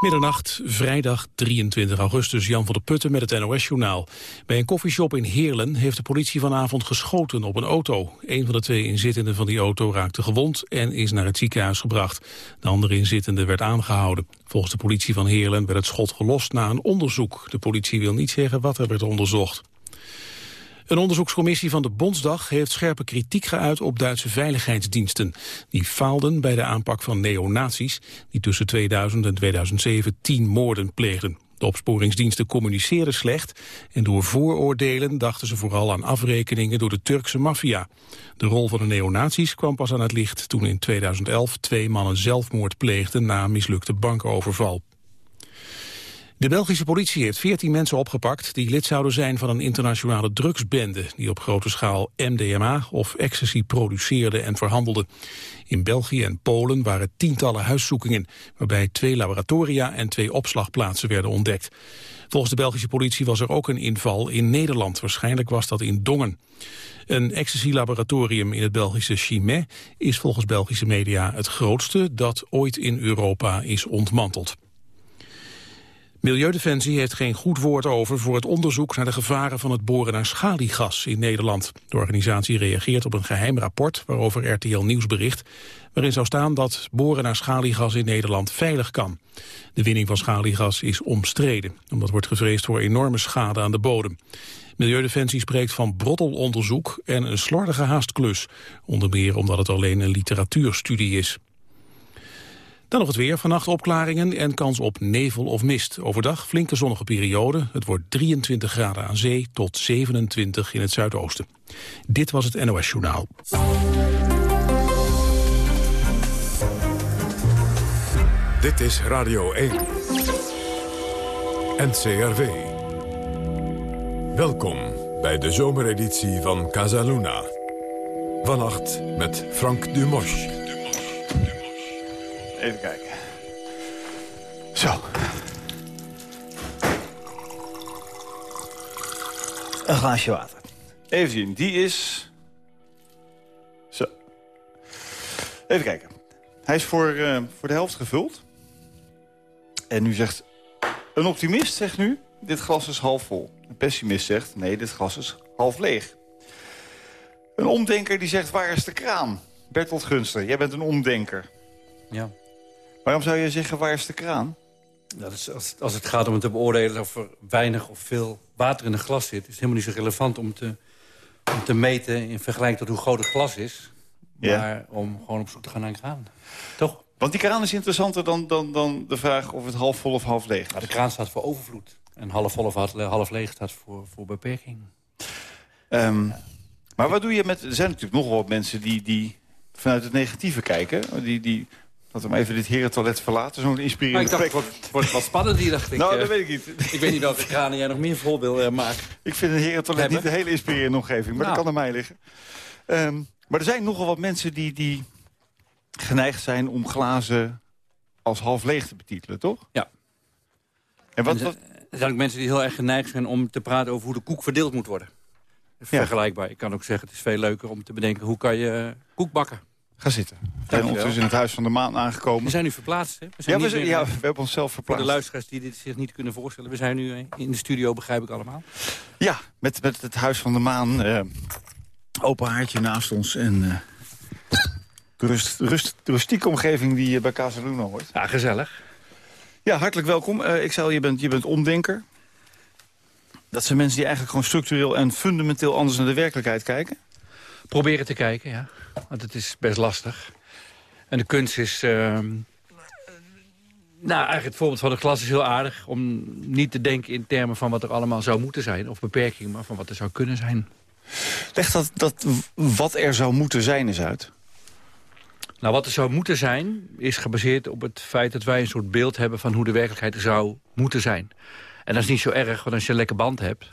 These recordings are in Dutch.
Middernacht, vrijdag 23 augustus, Jan van der Putten met het NOS-journaal. Bij een koffieshop in Heerlen heeft de politie vanavond geschoten op een auto. Een van de twee inzittenden van die auto raakte gewond en is naar het ziekenhuis gebracht. De andere inzittende werd aangehouden. Volgens de politie van Heerlen werd het schot gelost na een onderzoek. De politie wil niet zeggen wat er werd onderzocht. Een onderzoekscommissie van de Bondsdag heeft scherpe kritiek geuit op Duitse veiligheidsdiensten. Die faalden bij de aanpak van neonazies die tussen 2000 en 2007 tien moorden pleegden. De opsporingsdiensten communiceerden slecht en door vooroordelen dachten ze vooral aan afrekeningen door de Turkse maffia. De rol van de neonazies kwam pas aan het licht toen in 2011 twee mannen zelfmoord pleegden na een mislukte bankoverval. De Belgische politie heeft 14 mensen opgepakt die lid zouden zijn van een internationale drugsbende die op grote schaal MDMA of ecstasy produceerde en verhandelde. In België en Polen waren tientallen huiszoekingen waarbij twee laboratoria en twee opslagplaatsen werden ontdekt. Volgens de Belgische politie was er ook een inval in Nederland. Waarschijnlijk was dat in Dongen. Een ecstasy-laboratorium in het Belgische Chimay is volgens Belgische media het grootste dat ooit in Europa is ontmanteld. Milieudefensie heeft geen goed woord over voor het onderzoek naar de gevaren van het boren naar schaliegas in Nederland. De organisatie reageert op een geheim rapport waarover RTL Nieuws bericht, waarin zou staan dat boren naar schaliegas in Nederland veilig kan. De winning van schaliegas is omstreden, omdat wordt gevreesd voor enorme schade aan de bodem. Milieudefensie spreekt van brottelonderzoek en een slordige haastklus, onder meer omdat het alleen een literatuurstudie is. Dan nog het weer. Vannacht opklaringen en kans op nevel of mist. Overdag flinke zonnige periode. Het wordt 23 graden aan zee tot 27 in het zuidoosten. Dit was het NOS Journaal. Dit is Radio 1. NCRV. Welkom bij de zomereditie van Casaluna. Vannacht met Frank Dumosch. Even kijken. Zo. Een glaasje water. Even zien, die is... Zo. Even kijken. Hij is voor, uh, voor de helft gevuld. En nu zegt... Een optimist zegt nu, dit glas is half vol. Een pessimist zegt, nee, dit glas is half leeg. Een omdenker die zegt, waar is de kraan? Bertolt Gunster, jij bent een omdenker. Ja. Waarom zou je zeggen, waar is de kraan? Dat is, als, als het gaat om het te beoordelen of er weinig of veel water in een glas zit... is het helemaal niet zo relevant om te, om te meten in vergelijking tot hoe groot het glas is. Maar om gewoon op zoek te gaan naar een kraan. Toch? Want die kraan is interessanter dan, dan, dan de vraag of het half vol of half leeg is. Maar de kraan staat voor overvloed. En half vol of half leeg staat voor, voor beperking. Um, Maar wat doe je met... Er zijn natuurlijk nogal wat mensen die, die vanuit het negatieve kijken. Die, die Laten we even dit herentoilet verlaten. Zo'n inspirerend gesprek. Het wordt wat spannend hier, dacht ik. Nou, dat weet ik niet. Ik weet niet welke kranen jij nog meer vol wil uh, maken. Ik vind een herentoilet niet een hele inspirerende omgeving. Maar nou. dat kan aan mij liggen. Um, maar er zijn nogal wat mensen die, die geneigd zijn om glazen als half leeg te betitelen, toch? Ja. En wat, wat... Er zijn ook mensen die heel erg geneigd zijn om te praten over hoe de koek verdeeld moet worden. Vergelijkbaar. Ik kan ook zeggen, het is veel leuker om te bedenken hoe kan je koek bakken. Ga zitten. We zijn ondertussen in het Huis van de Maan aangekomen. We zijn nu verplaatst, hè? We zijn ja, we, ja, we hebben onszelf verplaatst. Voor de luisteraars die dit zich niet kunnen voorstellen. We zijn nu eh, in de studio, begrijp ik allemaal. Ja, met, met het Huis van de Maan. Uh, open haartje naast ons. En uh, de, rust, rust, rustieke omgeving die je bij Casaluna hoort. Ja, gezellig. Ja, hartelijk welkom. Uh, ik zei, je bent, je bent omdenker. Dat zijn mensen die eigenlijk gewoon structureel en fundamenteel anders naar de werkelijkheid kijken? Proberen te kijken, ja. Want het is best lastig. En de kunst is... Uh, nou, eigenlijk het voorbeeld van de klas is heel aardig... om niet te denken in termen van wat er allemaal zou moeten zijn... of beperkingen, maar van wat er zou kunnen zijn. Leg dat, dat wat er zou moeten zijn eens uit. Nou, wat er zou moeten zijn, is gebaseerd op het feit dat wij een soort beeld hebben van hoe de werkelijkheid er zou moeten zijn. En dat is niet zo erg, want als je een lekker band hebt,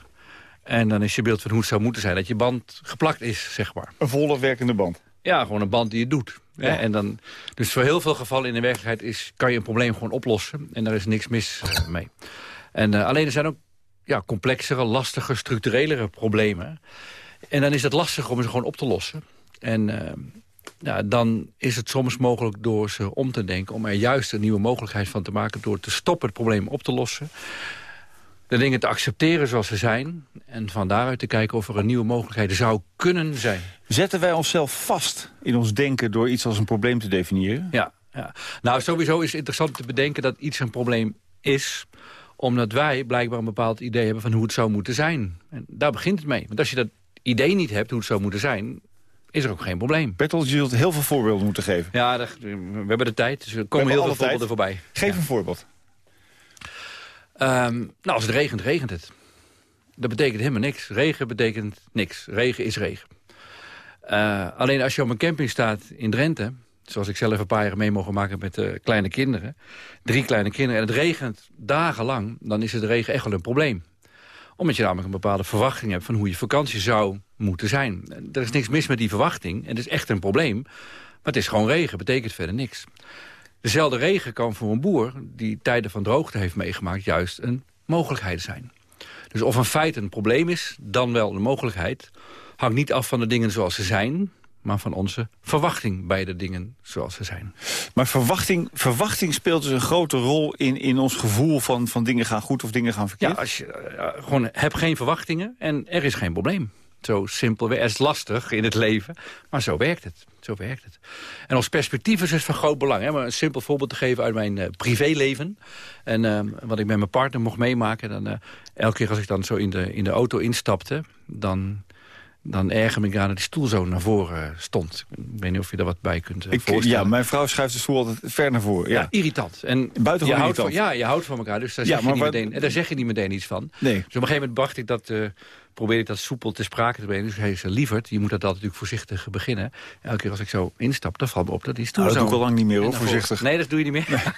en dan is je beeld van hoe het zou moeten zijn. Dat je band geplakt is, zeg maar. Een volle werkende band? Ja, gewoon een band die je doet. Ja. En dan, dus voor heel veel gevallen in de werkelijkheid is, kan je een probleem gewoon oplossen. En daar is niks mis uh, mee. En uh, alleen er zijn ook ja, complexere, lastige, structurelere problemen. En dan is het lastig om ze gewoon op te lossen. En uh, ja, dan is het soms mogelijk door ze om te denken... om er juist een nieuwe mogelijkheid van te maken... door te stoppen het probleem op te lossen. De dingen te accepteren zoals ze zijn. En van daaruit te kijken of er een nieuwe mogelijkheid zou kunnen zijn. Zetten wij onszelf vast in ons denken door iets als een probleem te definiëren? Ja, ja. nou sowieso is het interessant te bedenken dat iets een probleem is omdat wij blijkbaar een bepaald idee hebben van hoe het zou moeten zijn. En daar begint het mee. Want als je dat idee niet hebt hoe het zou moeten zijn is er ook geen probleem. Bertel, je zult heel veel voorbeelden moeten geven. Ja, we hebben de tijd, dus er komen heel veel voorbeelden voorbij. Geef een voorbeeld. Um, nou, als het regent, regent het. Dat betekent helemaal niks. Regen betekent niks. Regen is regen. Uh, alleen als je op een camping staat in Drenthe... zoals ik zelf een paar jaar mee mogen maken met uh, kleine kinderen... drie kleine kinderen, en het regent dagenlang... dan is het regen echt wel een probleem omdat je namelijk een bepaalde verwachting hebt van hoe je vakantie zou moeten zijn. Er is niks mis met die verwachting en het is echt een probleem. Maar het is gewoon regen, betekent verder niks. Dezelfde regen kan voor een boer die tijden van droogte heeft meegemaakt... juist een mogelijkheid zijn. Dus of een feit een probleem is, dan wel een mogelijkheid... hangt niet af van de dingen zoals ze zijn maar van onze verwachting bij de dingen zoals ze zijn. Maar verwachting, verwachting speelt dus een grote rol in, in ons gevoel van, van dingen gaan goed of dingen gaan verkeerd? Ja, als je uh, gewoon heb geen verwachtingen en er is geen probleem. Zo simpel. Het is lastig in het leven, maar zo werkt het. Zo werkt het. En als perspectief is het van groot belang. Hè? Maar een simpel voorbeeld te geven uit mijn uh, privéleven. En uh, wat ik met mijn partner mocht meemaken. Dan, uh, elke keer als ik dan zo in de, in de auto instapte... dan dan erger me ik aan dat die stoel zo naar voren stond. Ik weet niet of je daar wat bij kunt ik, voorstellen. Ja, mijn vrouw schuift de stoel altijd ver naar voren. Ja, irritant. En Buitengewoon je irritant. Van, ja, je houdt van elkaar, dus daar, zeg, je niet meteen, daar zeg je niet meteen iets van. Nee. Dus op een gegeven moment bracht ik dat probeerde ik dat soepel te sprake te brengen. Dus hij zei, lieverd, je moet dat altijd natuurlijk voorzichtig beginnen. Elke keer als ik zo instap, dan valt me op dat die stoel nou, zo... dat doe ik al lang niet meer, hoor, voorzichtig. Nee, dat doe je niet meer.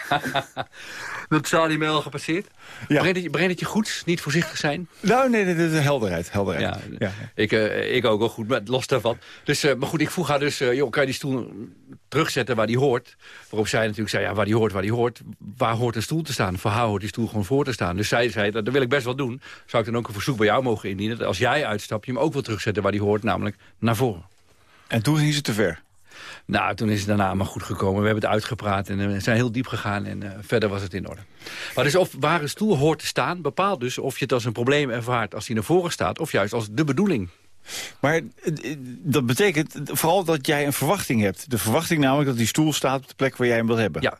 dat zou niet meer al gepasseerd. Ja. Brengt, het, brengt het je goed, niet voorzichtig zijn? Nou, nee, dat is helderheid. helderheid. Ja, ja. Ik, uh, ik ook wel goed, maar los daarvan. Dus, uh, maar goed, ik vroeg haar dus, uh, joh, kan je die stoel terugzetten waar die hoort? Waarop zij natuurlijk zei, ja, waar die hoort, waar die hoort. Waar hoort een stoel te staan? Voor haar hoort die stoel gewoon voor te staan. Dus zij zei, dat wil ik best wel doen. Zou ik dan ook een verzoek bij jou mogen indienen? Dat als jij uitstapt, je hem ook wil terugzetten waar die hoort, namelijk naar voren. En toen ging ze te ver? Nou, toen is het daarna maar goed gekomen. We hebben het uitgepraat en we zijn heel diep gegaan en uh, verder was het in orde. Maar dus of waar een stoel hoort te staan, bepaalt dus of je het als een probleem ervaart als die naar voren staat, of juist als de bedoeling. Maar dat betekent vooral dat jij een verwachting hebt. De verwachting namelijk dat die stoel staat op de plek waar jij hem wil hebben. Ja.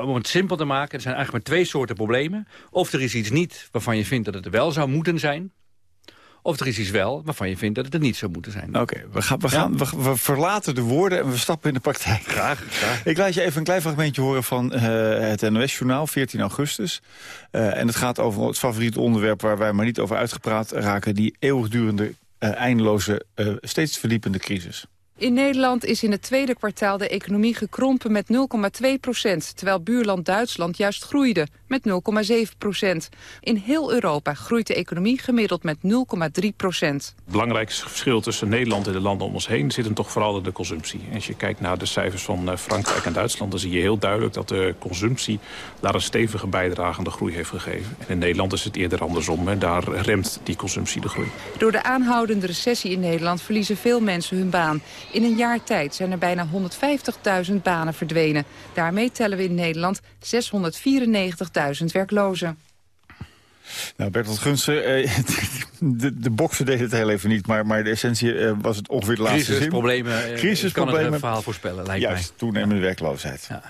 Om het simpel te maken, er zijn eigenlijk maar twee soorten problemen. Of er is iets niet waarvan je vindt dat het wel zou moeten zijn. Of er is iets wel waarvan je vindt dat het er niet zou moeten zijn. Oké, we, gaan, we, gaan, we, we, verlaten de woorden en we stappen in de praktijk. Graag, graag. Ik laat je even een klein fragmentje horen van uh, het NOS-journaal, 14 augustus. Uh, en het gaat over het favoriete onderwerp waar wij maar niet over uitgepraat raken... die eeuwigdurende, uh, eindeloze, steeds verdiepende crisis. In Nederland is in het tweede kwartaal de economie gekrompen met 0,2 procent... terwijl buurland Duitsland juist groeide met 0,7 procent. In heel Europa groeit de economie gemiddeld met 0,3 procent. Het belangrijkste verschil tussen Nederland en de landen om ons heen... zit hem toch vooral in de consumptie. Als je kijkt naar de cijfers van Frankrijk en Duitsland... dan zie je heel duidelijk dat de consumptie daar een stevige bijdrage aan de groei heeft gegeven. En in Nederland is het eerder andersom. Daar remt die consumptie de groei. Door de aanhoudende recessie in Nederland verliezen veel mensen hun baan. In een jaar tijd zijn er bijna 150.000 banen verdwenen. Daarmee tellen we in Nederland 694.000 werklozen. Nou, Bertolt Gunsen, eh, de, de boksen deed het heel even niet, maar, maar de essentie eh, was het ongeveer de laatste Crisisproblemen, zin. Crisisproblemen. kan het verhaal voorspellen, lijkt Juist, mij. toenemende werkloosheid. Ja.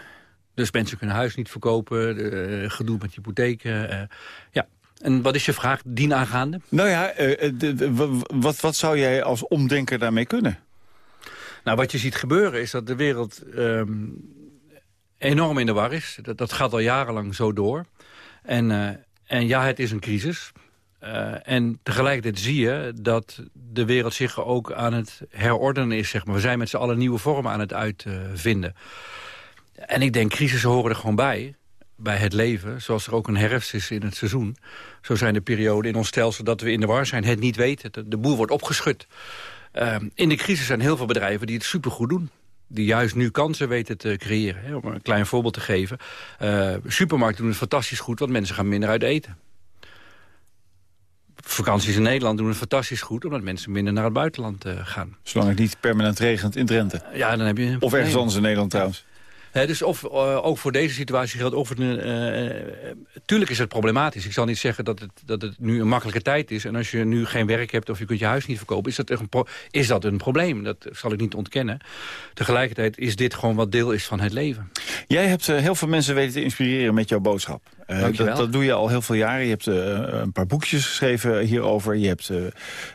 Dus mensen kunnen huis niet verkopen, de, gedoe met hypotheken. Uh, ja. En wat is je vraag dienaangaande? Nou ja, uh, de, de, wat, wat zou jij als omdenker daarmee kunnen? Nou, wat je ziet gebeuren is dat de wereld um, enorm in de war is. Dat, gaat al jarenlang zo door. En, uh, en ja, het is een crisis. Uh, en tegelijkertijd zie je dat de wereld zich ook aan het herordenen is. Zeg maar. We zijn met z'n allen nieuwe vormen aan het uitvinden. en ik denk, crisissen horen er gewoon bij bij het leven, zoals er ook een herfst is in het seizoen. Zo zijn de perioden in ons stelsel dat we in de war zijn, het niet weten. De, boel wordt opgeschud. Uh, in de crisis zijn heel veel bedrijven die het supergoed doen. Die juist nu kansen weten te creëren. Hè, om een klein voorbeeld te geven. Uh, supermarkten doen het fantastisch goed, want mensen gaan minder uit eten. vakanties in Nederland doen het fantastisch goed... omdat mensen minder naar het buitenland gaan. Zolang het niet permanent regent in Drenthe. Ja, dan heb je... Of ergens anders in Nederland trouwens dus of, uh, ook voor deze situatie geldt... Of het, uh, tuurlijk is het problematisch. Ik zal niet zeggen dat het, dat het nu een makkelijke tijd is. En als je nu geen werk hebt of je kunt je huis niet verkopen... is dat een, is dat een probleem. Dat zal ik niet ontkennen. Tegelijkertijd is dit gewoon wat deel is van het leven. Jij hebt heel veel mensen weten te inspireren met jouw boodschap. Dat, dat, doe je al heel veel jaren. Je hebt een paar boekjes geschreven hierover. Je hebt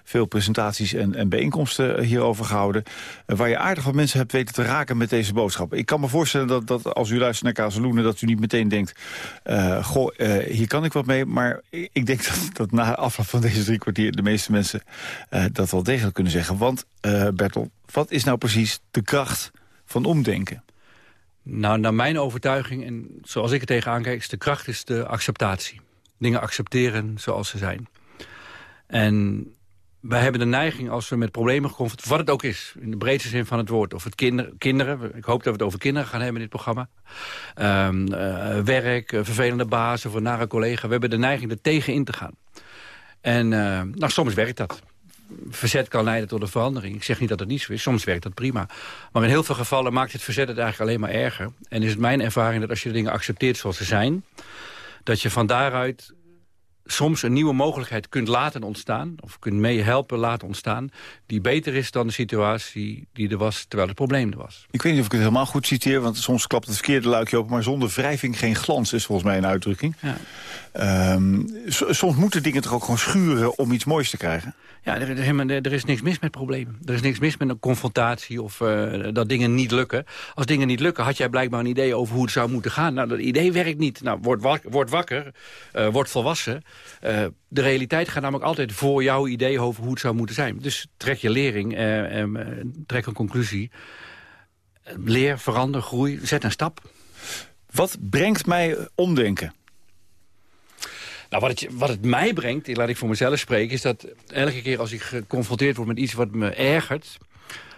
veel presentaties en, en bijeenkomsten hierover gehouden. waar je aardig wat mensen hebt weten te raken met deze boodschap. Ik kan me voorstellen dat, dat als u luistert naar Kazeloenen... dat u niet meteen denkt, goh, hier kan ik wat mee. Maar ik denk dat, dat na afloop van deze drie kwartier... de meeste mensen dat wel degelijk kunnen zeggen. Want, Bertel, wat is nou precies de kracht van omdenken? Nou, naar mijn overtuiging, en zoals ik er tegenaan kijk... is de kracht is de acceptatie. Dingen accepteren zoals ze zijn. En wij hebben de neiging als we met problemen geconfronteerd... wat het ook is, in de breedste zin van het woord. Of het kinder, kinderen, ik hoop dat we het over kinderen gaan hebben in dit programma. Um, uh, werk, uh, vervelende bazen of een nare collega. We hebben de neiging er tegen in te gaan. En uh, nou, soms werkt dat. Verzet kan leiden tot een verandering. Ik zeg niet dat het niet zo is, soms werkt dat prima. Maar in heel veel gevallen maakt het verzet het eigenlijk alleen maar erger. En is het mijn ervaring dat als je de dingen accepteert zoals ze zijn... dat je van daaruit soms een nieuwe mogelijkheid kunt laten ontstaan... of kunt meehelpen laten ontstaan... die beter is dan de situatie die er was terwijl het probleem er was. Ik weet niet of ik het helemaal goed citeer... want soms klapt het verkeerde luikje open... maar zonder wrijving geen glans is volgens mij een uitdrukking. Ja. Um, soms moeten dingen toch ook gewoon schuren om iets moois te krijgen? Ja, er, er, er, is niks mis met problemen. Er is niks mis met een confrontatie of uh, dat dingen niet lukken. Als dingen niet lukken, had jij blijkbaar een idee over hoe het zou moeten gaan. Nou, dat idee werkt niet. Nou, word, wakker, word wakker, uh, word volwassen. Uh, de realiteit gaat namelijk altijd voor jouw idee over hoe het zou moeten zijn. Dus trek je lering, trek een conclusie. Leer, verander, groei, zet een stap. Wat brengt mij omdenken? Nou, wat het, wat het mij brengt, laat ik voor mezelf spreken... is dat elke keer als ik geconfronteerd word met iets wat me ergert...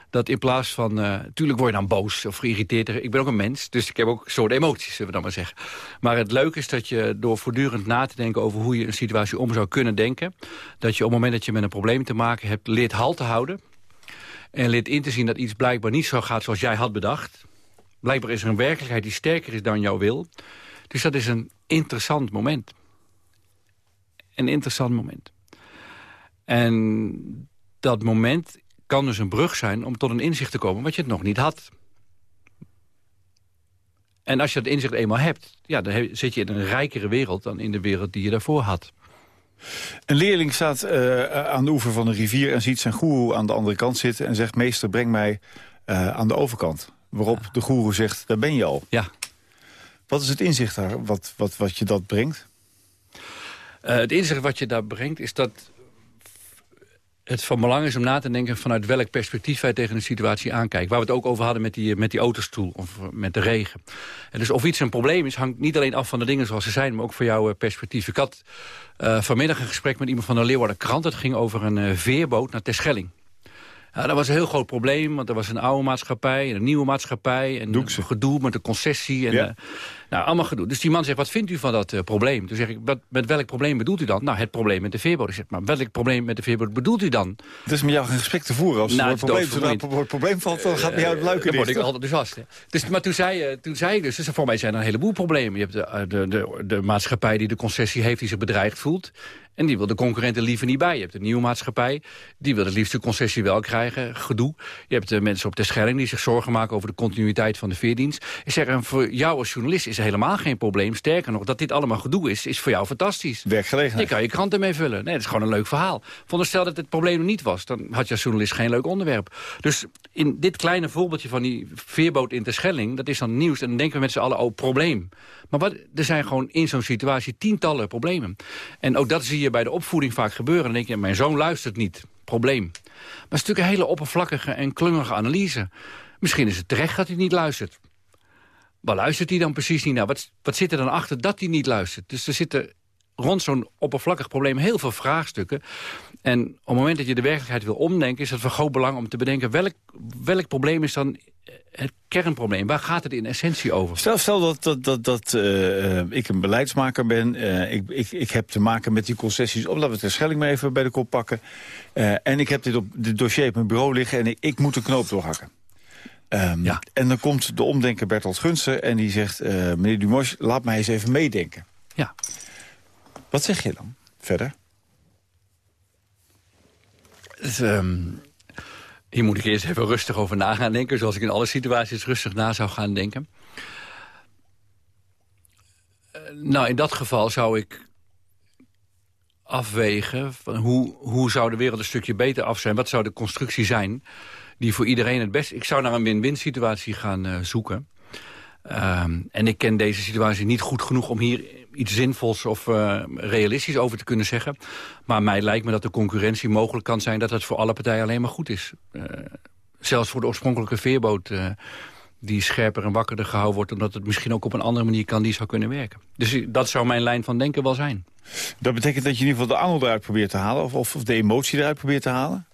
dat in plaats van... Uh, tuurlijk word je dan boos of geïrriteerd. Ik ben ook een mens, dus ik heb ook soort emoties, zullen we dan maar zeggen. Maar het leuke is dat je door voortdurend na te denken... over hoe je een situatie om zou kunnen denken... dat je op het moment dat je met een probleem te maken hebt... leert halt te houden. En leert in te zien dat iets blijkbaar niet zo gaat zoals jij had bedacht. Blijkbaar is er een werkelijkheid die sterker is dan jouw wil. Dus dat is een interessant moment een interessant moment. En dat moment kan dus een brug zijn om tot een inzicht te komen... wat je het nog niet had. En als je dat inzicht eenmaal hebt... Ja, dan zit je in een rijkere wereld dan in de wereld die je daarvoor had. Een leerling staat uh, aan de oever van een rivier... en ziet zijn goeroe aan de andere kant zitten... en zegt, meester, breng mij uh, aan de overkant. Waarop ja. de goeroe zegt, daar ben je al. Ja. Wat is het inzicht daar, wat, wat, wat je dat brengt? Uh, het inzicht wat je daar brengt is dat het van belang is om na te denken vanuit welk perspectief wij tegen een situatie aankijken. Waar we het ook over hadden met die, met die autostoel of met de regen. En dus of iets een probleem is, hangt niet alleen af van de dingen zoals ze zijn, maar ook van jouw perspectief. Ik had uh, vanmiddag een gesprek met iemand van de Leeuwarden Krant. Het ging over een uh, veerboot naar Terschelling. Ja, dat was een heel groot probleem, want er was een oude maatschappij... en een nieuwe maatschappij en een gedoe met de concessie. En, ja. uh, nou, allemaal gedoe. Dus die man zegt, wat vindt u van dat uh, probleem? Toen zeg ik, wat, met welk probleem bedoelt u dan? Nou, het probleem met de veerboot. Ik zeg, maar welk probleem met de veerboot bedoelt u dan? Het is met jou geen gesprek te voeren. Als nou, het probleem, zodra het probleem valt, dan gaat bij jou het luiken Dan word ik altijd enthousiast. Dus, maar toen zei, uh, toen zei dus, dus voor mij zijn er een heleboel problemen. Je hebt de, de, de, de maatschappij die de concessie heeft, die zich bedreigd voelt. En die wil de concurrenten liever niet bij. Je hebt een nieuwe maatschappij, die wil het liefst de concessie wel krijgen. Gedoe. Je hebt de mensen op de Schelling die zich zorgen maken over de continuïteit van de veerdienst. Ik zeg, voor jou als journalist is helemaal geen probleem. Sterker nog, dat dit allemaal gedoe is, is voor jou fantastisch. Werkgelegenheid. Je kan je krant ermee vullen. Nee, dat is gewoon een leuk verhaal. Veronderstel dat het probleem er niet was, dan had je als journalist geen leuk onderwerp. Dus in dit kleine voorbeeldje van die veerboot in de Schelling, dat is dan nieuws. En dan denken we met z'n allen, oh, probleem. Maar wat, er zijn gewoon in zo'n situatie tientallen problemen. En ook dat zie je bij de opvoeding vaak gebeuren. Dan denk je, mijn zoon luistert niet. Probleem. Maar het is natuurlijk een hele oppervlakkige en klungige analyse. Misschien is het terecht dat hij niet luistert. Waar luistert hij dan precies niet naar? Wat, wat zit er dan achter dat hij niet luistert? Dus er zitten rond zo'n oppervlakkig probleem heel veel vraagstukken. En op het moment dat je de werkelijkheid wil omdenken... is het van groot belang om te bedenken... welk, welk probleem is dan het kernprobleem. Waar gaat het in essentie over? Stel, stel dat, dat, dat, dat uh, ik een beleidsmaker ben. Uh, ik, ik, ik heb te maken met die concessies. Of laten we het Schelling maar even bij de kop pakken. En ik heb dit op dit dossier op mijn bureau liggen en ik, ik moet een knoop doorhakken. Um, ja. En dan komt de omdenker Bertolt Gunsen en die zegt... meneer Dumos, laat mij eens even meedenken. Ja. Wat zeg je dan verder? Dus, um, hier moet ik eerst even rustig over na gaan denken... zoals ik in alle situaties rustig na zou gaan denken. Uh, nou, in dat geval zou ik afwegen... Van hoe, hoe zou de wereld een stukje beter af zijn? Wat zou de constructie zijn die voor iedereen het best... Ik zou naar een win-win situatie gaan uh, zoeken... Uh, en ik ken deze situatie niet goed genoeg om hier iets zinvols of uh, realistisch over te kunnen zeggen. Maar mij lijkt me dat de concurrentie mogelijk kan zijn... dat het voor alle partijen alleen maar goed is. Uh, zelfs voor de oorspronkelijke veerboot... Die scherper en wakkerder gehouden wordt... omdat het misschien ook op een andere manier kan die zou kunnen werken. Dus dat zou mijn lijn van denken wel zijn. Dat betekent dat je in ieder geval de angel eruit probeert te halen... of, of de emotie eruit probeert te halen?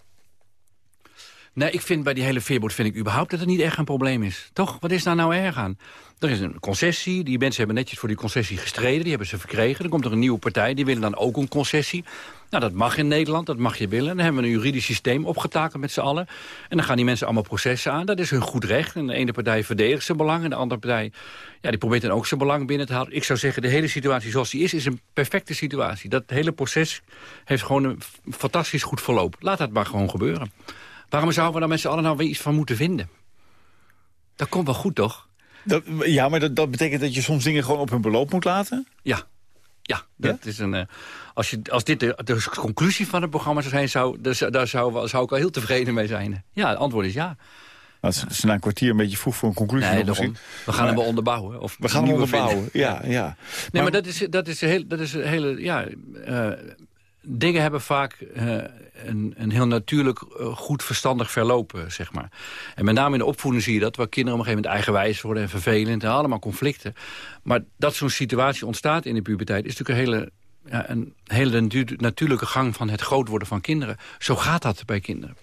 Nee, ik vind bij die hele veerboot vind ik überhaupt dat het niet echt een probleem is. Toch? Wat is daar nou erg aan? Er is een concessie, die mensen hebben netjes voor die concessie gestreden... die hebben ze verkregen. Dan komt er een nieuwe partij, die willen dan ook een concessie. Nou, dat mag in Nederland, dat mag je willen. Dan hebben we een juridisch systeem opgetakeld met z'n allen. En dan gaan die mensen allemaal processen aan. Dat is hun goed recht. En de ene partij verdedigt zijn belang... en de andere partij ja, die probeert dan ook zijn belang binnen te halen. Ik zou zeggen, de hele situatie zoals die is, is een perfecte situatie. Dat hele proces heeft gewoon een fantastisch goed verloop. Laat dat maar gewoon gebeuren. Waarom zouden we dan met z'n allen nou weer iets van moeten vinden? Dat komt wel goed, toch? Dat, ja, maar dat, dat, betekent dat je soms dingen gewoon op hun beloop moet laten? Ja. Ja, dat is een, uh, als, je, als dit de, de, conclusie van het programma zou zijn... Zou, daar, daar zou, zou ik wel heel tevreden mee zijn. Ja, het antwoord is ja. Nou, het is na een kwartier een beetje vroeg voor een conclusie. Nee, We gaan hem wel onderbouwen. Of we gaan hem onderbouwen, ja. ja. Nee, maar, maar, dat, is, dat, is heel, dat is een hele... Ja, uh, dingen hebben vaak uh, een, een, heel natuurlijk, uh, goed verstandig verlopen, zeg maar. En met name in de opvoeding zie je dat, waar kinderen op een gegeven moment eigenwijs worden en vervelend en allemaal conflicten. Maar dat zo'n situatie ontstaat in de puberteit is natuurlijk een hele, ja, een hele natuurlijke gang van het groot worden van kinderen. Zo gaat dat bij kinderen.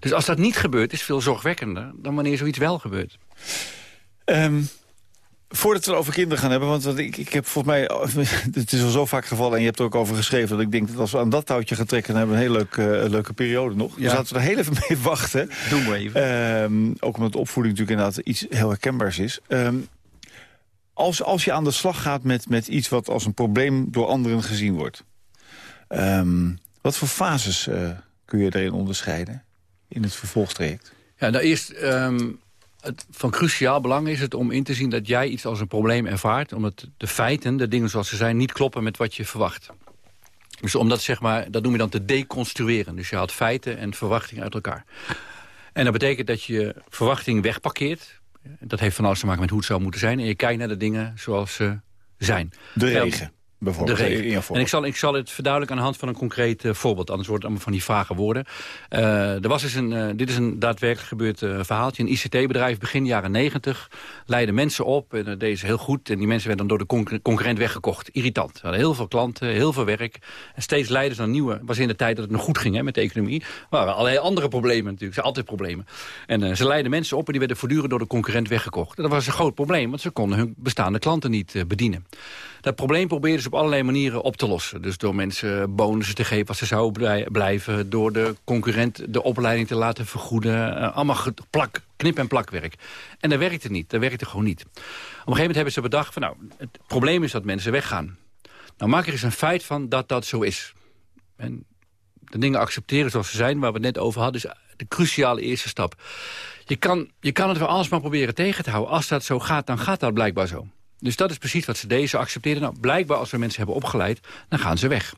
Dus als dat niet gebeurt, is veel zorgwekkender dan wanneer zoiets wel gebeurt. Um, Voordat we het over kinderen gaan hebben, want ik, ik heb volgens mij... Het is al zo vaak gevallen en je hebt er ook over geschreven... dat ik denk dat als we aan dat touwtje gaan trekken... dan hebben we een hele leuke, uh, leuke periode nog. Ja. Dus laten we er heel even mee wachten. Doen we even. Um, ook omdat de opvoeding natuurlijk inderdaad iets heel herkenbaars is. Um, als, als je aan de slag gaat met, met iets wat als een probleem door anderen gezien wordt... Um, wat voor fases uh, kun je daarin onderscheiden in het vervolgtraject? Ja, nou eerst het van cruciaal belang is het om in te zien dat jij iets als een probleem ervaart... omdat de feiten, de dingen zoals ze zijn, niet kloppen met wat je verwacht. Dus om dat, zeg maar, dat noem je dan te deconstrueren. Dus je haalt feiten en verwachtingen uit elkaar. En dat betekent dat je verwachting wegparkeert. Dat heeft van alles te maken met hoe het zou moeten zijn. En je kijkt naar de dingen zoals ze zijn. De regen bijvoorbeeld. De. En ik zal, ik zal het verduidelijken aan de hand van een concreet uh, voorbeeld. Anders wordt het allemaal van die vage woorden. Uh, er was dus een, uh, dit is een daadwerkelijk gebeurd verhaaltje. Een ICT-bedrijf begin jaren 90 leidde mensen op. En dat deden ze heel goed. En die mensen werden dan door de concurrent weggekocht. Irritant. Ze hadden heel veel klanten, heel veel werk. En steeds leidden ze naar nieuwe. was in de tijd dat het nog goed ging hè, met de economie. Maar waren allerlei andere problemen natuurlijk. Zijn altijd problemen. En ze leidden mensen op en die werden voortdurend door de concurrent weggekocht. dat was een groot probleem, want ze konden hun bestaande klanten niet bedienen. Dat probleem probeerden ze op allerlei manieren op te lossen. Dus door mensen bonussen te geven als ze zouden blijven. Door de concurrent de opleiding te laten vergoeden. Uh, allemaal plak, knip- en plakwerk. En dat werkte niet. Dat werkte gewoon niet. Op een gegeven moment hebben ze bedacht... van nou, het probleem is dat mensen weggaan. Nou, maak er eens een feit van dat dat zo is. En de dingen accepteren zoals ze zijn, waar we het net over hadden... is de cruciale eerste stap. Je kan, je kan het wel alles maar proberen tegen te houden. Als dat zo gaat, dan gaat dat blijkbaar zo. Dus dat is precies wat ze deden. Ze accepteerden, nou, blijkbaar als we mensen hebben opgeleid, dan gaan ze weg.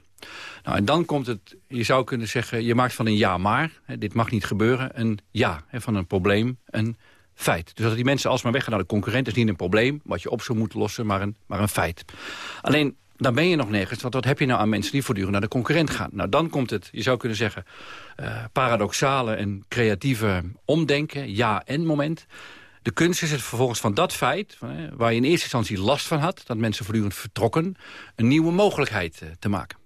Nou, en dan komt het, je zou kunnen zeggen, je maakt van een ja maar, hè, dit mag niet gebeuren, een ja, hè, van een probleem, een feit. Dus dat die mensen alsmaar weggaan naar de concurrent is niet een probleem, wat je op zou moeten lossen, maar een, maar een feit. Alleen, dan ben je nog nergens, want wat heb je nou aan mensen die voortdurend naar de concurrent gaan? Nou, dan komt het, je zou kunnen zeggen, uh, paradoxale en creatieve omdenken, ja en moment. De kunst is het vervolgens van dat feit, waar je in eerste instantie last van had... dat mensen voortdurend vertrokken, een nieuwe mogelijkheid eh, te maken.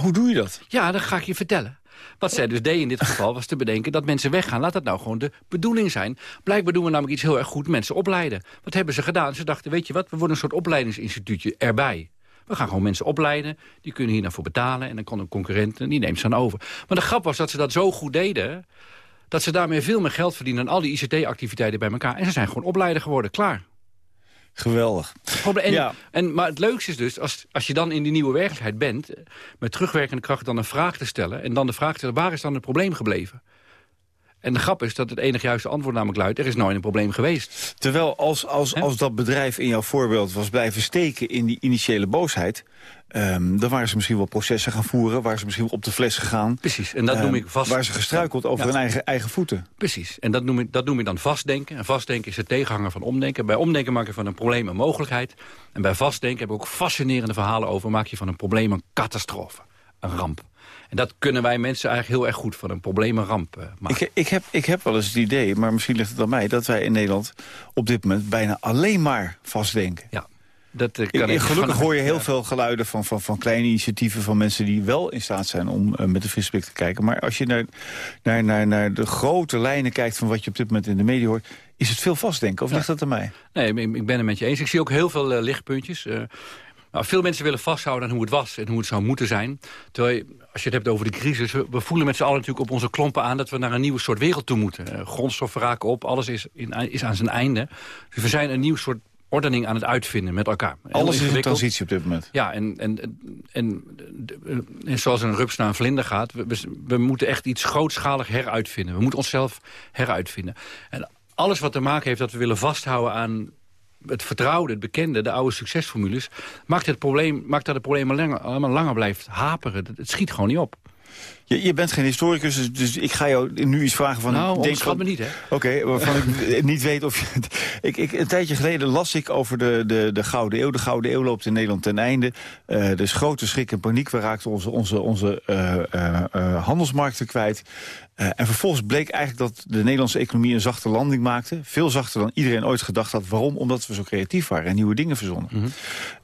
hoe doe je dat? Ja, dat ga ik je vertellen. Wat zij dus deed in dit geval was te bedenken dat mensen weggaan. Laat dat nou gewoon de bedoeling zijn. Blijkbaar doen we namelijk iets heel erg goed, mensen opleiden. Wat hebben ze gedaan? Ze dachten, weet je wat, we worden een soort opleidingsinstituutje erbij. We gaan gewoon mensen opleiden, die kunnen hier naar voor betalen... en dan kan een concurrent en die neemt ze dan over. Maar de grap was dat ze dat zo goed deden... dat ze daarmee veel meer geld verdienen dan al die ICT-activiteiten bij elkaar. En ze zijn gewoon opleider geworden, klaar. Geweldig. En, Ja. en, maar het leukste is dus, als, als je dan in die nieuwe werkelijkheid bent... eh, met terugwerkende kracht dan een vraag te stellen... en dan de vraag te stellen, waar is dan het probleem gebleven? En de grap is dat het enige juiste antwoord namelijk luidt... er is nooit een probleem geweest. Terwijl als, als, als dat bedrijf in jouw voorbeeld was blijven steken in die initiële boosheid... ehm, dan waren ze misschien wel processen gaan voeren, waren ze misschien wel op de fles gegaan. Precies, en dat noem ehm, ik vast... Waar ze gestruikeld over Ja. hun eigen, eigen voeten. Precies, en dat noem, ik, dat noem ik dan vastdenken. En vastdenken is de tegenhanger van omdenken. Bij omdenken maak je van een probleem een mogelijkheid. En bij vastdenken heb ik ook fascinerende verhalen over... maak je van een probleem een catastrofe, een ramp. En dat kunnen wij mensen eigenlijk heel erg goed... van een probleem een ramp eh, maken. Ik, ik, heb, ik heb wel eens het idee, maar misschien ligt het aan mij... dat wij in Nederland op dit moment bijna alleen maar vastdenken. Ja, dat eh, Ik, kan ik gelukkig hoor je heel Ja. veel geluiden van, van, van kleine initiatieven... van mensen die wel in staat zijn om eh, met de visblik te kijken. Maar als je naar, naar, naar, naar de grote lijnen kijkt... van wat je op dit moment in de media hoort... is het veel vastdenken, of ligt dat aan mij? Nee, ik ben het met je eens. Ik zie ook heel veel lichtpuntjes. Eh, nou, veel mensen willen vasthouden aan hoe het was en hoe het zou moeten zijn. Terwijl, je, als je het hebt over de crisis... we, voelen met z'n allen natuurlijk op onze klompen aan... dat we naar een nieuwe soort wereld toe moeten. Eh, grondstoffen raken op, alles is, in, is aan zijn einde. Dus we zijn een nieuw soort ordening aan het uitvinden met elkaar. Alles is een transitie op dit moment. Ja, en, en, en, zoals een rups naar een vlinder gaat... We, we moeten echt iets grootschalig heruitvinden. We moeten onszelf heruitvinden. En alles wat te maken heeft dat we willen vasthouden aan het vertrouwde, het bekende, de oude succesformules... maakt, het probleem, maakt dat het probleem langer, allemaal langer blijft haperen. Het schiet gewoon niet op. Je, je bent geen historicus, dus, dus ik ga jou nu iets vragen van... nou, denk onderschat van- me niet, hè? Oké, waarvan ik niet weet of je... Ik, ik, een tijdje geleden las ik over de, de, de Gouden Eeuw. De Gouden Eeuw loopt in Nederland ten einde. Er is grote schrik en paniek. We raakten onze, onze, onze eh, eh, handelsmarkten kwijt. En vervolgens bleek eigenlijk dat de Nederlandse economie een zachte landing maakte. Veel zachter dan iedereen ooit gedacht had. Waarom? Omdat we zo creatief waren en nieuwe dingen verzonnen. Mhm.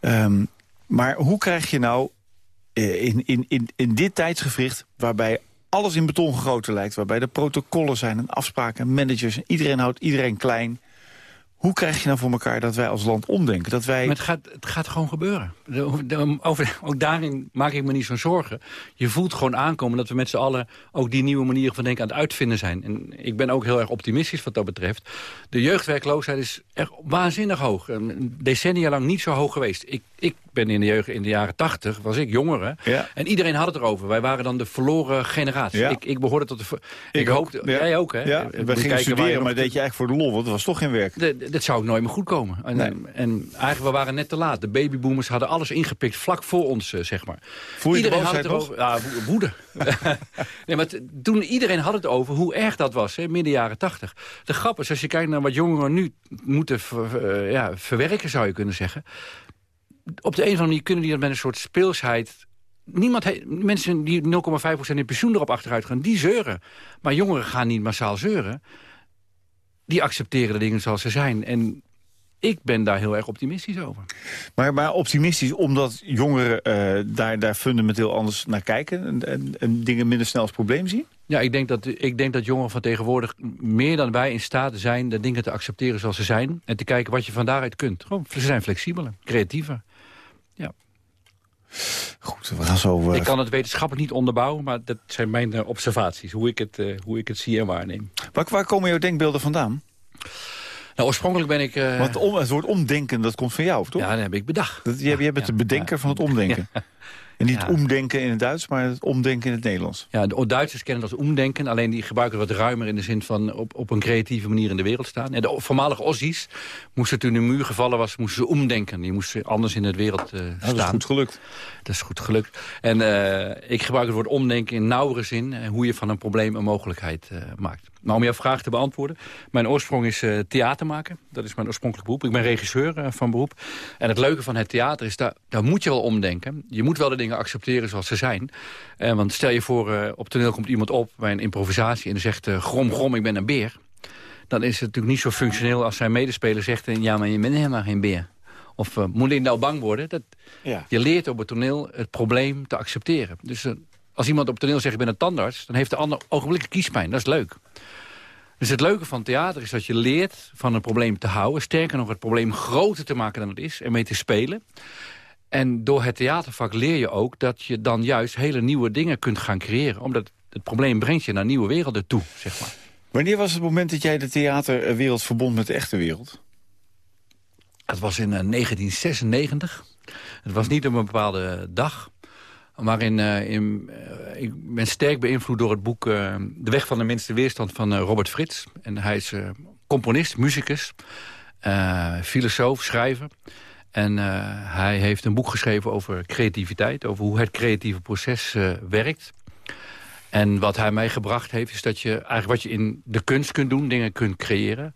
Ehm, maar hoe krijg je nou in, in, in, in dit tijdsgevricht... waarbij alles in beton gegoten lijkt... waarbij er protocollen zijn en afspraken en managers... en iedereen houdt iedereen klein... Hoe krijg je nou voor elkaar dat wij als land omdenken? Dat wij... Maar het gaat, het gaat gewoon gebeuren. De- de- over, ook daarin maak ik me niet zo'n zorgen. Je voelt gewoon aankomen dat we met z'n allen... ook die nieuwe manieren van denken aan het uitvinden zijn. En ik ben ook heel erg optimistisch wat dat betreft. De jeugdwerkloosheid is echt waanzinnig hoog. Een Decennia lang niet zo hoog geweest. Ik, ik ben in de jeugd in de jaren tachtig, was ik jongere. Ja. En iedereen had het erover. Wij waren dan de verloren generatie. Ja. Ik, ik behoorde tot de... Ik, Ik hoopte... ja. Jij ook, hè? ja, we gingen studeren, maar deed je eigenlijk voor de lol... want er was toch geen werk. dat zou ook nooit meer goed komen. En, Nee. en eigenlijk, we waren net te laat. De babyboomers hadden alles ingepikt vlak voor ons, eh, zeg maar. Voel je de iedereen had boosheid het erover. Ja, wo- woede. nee, maar toen iedereen had het over hoe erg dat was, hè, midden jaren tachtig. De grap is, als je kijkt naar wat jongeren nu moeten ver- eh, ja, verwerken, zou je kunnen zeggen. Op de een of andere manier kunnen die dat met een soort speelsheid... Niemand he- mensen die 0,5% in pensioen erop achteruit gaan, die zeuren. Maar jongeren gaan niet massaal zeuren. Die accepteren de dingen zoals ze zijn. En ik ben daar heel erg optimistisch over. Maar, maar optimistisch omdat jongeren eh, daar, daar fundamenteel anders naar kijken... En, en, en dingen minder snel als probleem zien? Ja, ik denk, dat, ik denk dat jongeren van tegenwoordig meer dan wij in staat zijn... de dingen te accepteren zoals ze zijn. En te kijken wat je van daaruit kunt. Gewoon, ze zijn flexibeler, creatiever. Goed, we gaan zo... eh, Ik kan het wetenschappelijk niet onderbouwen... maar dat zijn mijn eh, observaties. Hoe ik, het, hoe ik het zie en waarneem. waar, waar komen jouw denkbeelden vandaan? Nou, oorspronkelijk ben ik... eh, Want om, het woord omdenken, dat komt van jou, toch? ja, dat heb ik bedacht. Dat, jij, jij bent Ja, de bedenker ja. van het omdenken. En niet omdenken in het Duits, maar het omdenken in het Nederlands. Ja, de Duitsers kennen het als omdenken. Alleen die gebruiken het wat ruimer in de zin van op, op een creatieve manier in de wereld staan. En de voormalige Aussies moesten toen de muur gevallen was, moesten ze omdenken. Die moesten anders in de wereld eh, staan. dat is goed gelukt. Dat is goed gelukt. En eh, ik gebruik het woord omdenken in nauwere zin. eh, hoe je van een probleem een mogelijkheid eh, maakt. Maar om jouw vraag te beantwoorden. Mijn oorsprong is theater maken. Dat is mijn oorspronkelijk beroep. Ik ben regisseur van beroep. En het leuke van het theater is, daar, daar moet je wel omdenken. Je moet wel de dingen accepteren zoals ze zijn. Want stel je voor, op toneel komt iemand op bij een improvisatie... en zegt, grom, grom, ik ben een beer. Dan is het natuurlijk niet zo functioneel als zijn medespeler zegt... ja, maar je bent helemaal geen beer. Of uh, moet je nou bang worden? Dat, Ja. je leert op het toneel het probleem te accepteren. Dus eh, Als iemand op toneel zegt, ik ben een tandarts... dan heeft de ander ogenblikkelijk kiespijn. Dat is leuk. Dus het leuke van theater is dat je leert van een probleem te houden. Sterker nog, het probleem groter te maken dan het is. En mee te spelen. En door het theatervak leer je ook dat je dan juist hele nieuwe dingen kunt gaan creëren. Omdat het probleem brengt je naar nieuwe werelden toe, zeg maar. Wanneer was het moment dat jij de theaterwereld verbond met de echte wereld? Het was in 1996. Eh, het was niet op een bepaalde dag. Maar in, uh, in, uh, ik ben sterk beïnvloed door het boek De Weg van de Minste Weerstand van Robert Frits. En hij is componist, muzikus, filosoof, schrijver. En hij heeft een boek geschreven over creativiteit. Over hoe het creatieve proces werkt. En wat hij mij gebracht heeft is dat je eigenlijk wat je in de kunst kunt doen, dingen kunt creëren.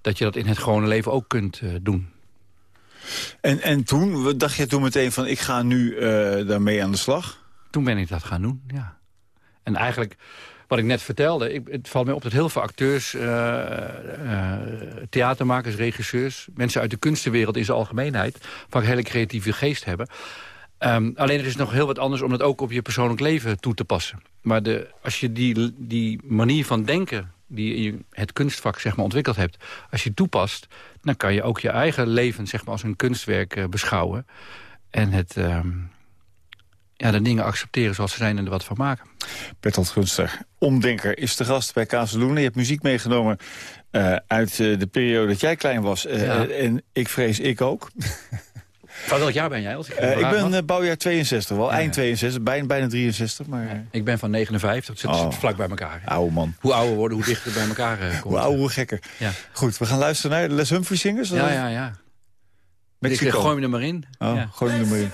Dat je dat in het gewone leven ook kunt doen. En, en toen, dacht je toen meteen van ik ga nu uh, daarmee aan de slag? Toen ben ik dat gaan doen, ja. En eigenlijk, wat ik net vertelde, ik, het valt mij op dat heel veel acteurs, uh, uh, theatermakers, regisseurs, mensen uit de kunstenwereld in zijn algemeenheid, vaak hele creatieve geest hebben. Um, alleen het is nog heel wat anders om dat ook op je persoonlijk leven toe te passen. Maar de, als je die, die manier van denken die je het kunstvak zeg maar, ontwikkeld hebt... als je toepast, dan kan je ook je eigen leven zeg maar, als een kunstwerk uh, beschouwen. En het, uh, ja, de dingen accepteren zoals ze zijn en er wat van maken. Bertolt Gunster, omdenker, is de gast bij Kazeloenen. Je hebt muziek meegenomen uh, uit de periode dat jij klein was. Ja. En ik vrees ik ook. Van welk jaar ben jij? Als ik, uh, ik ben uh, bouwjaar 62, wel ja, eind 62, bijna, bijna 63. Maar... Ja, ik ben van 59, het zit oh. vlak bij elkaar. Oude man. Hoe ouder we worden, hoe dichter bij elkaar uh, komt. Hoe ouder, hoe gekker. Ja. Goed, we gaan luisteren naar Les Humphrey Singers. Ja, ja, ja. Mexico. Ik gooi hem er maar in. Oh, ja. gooi hem er maar in.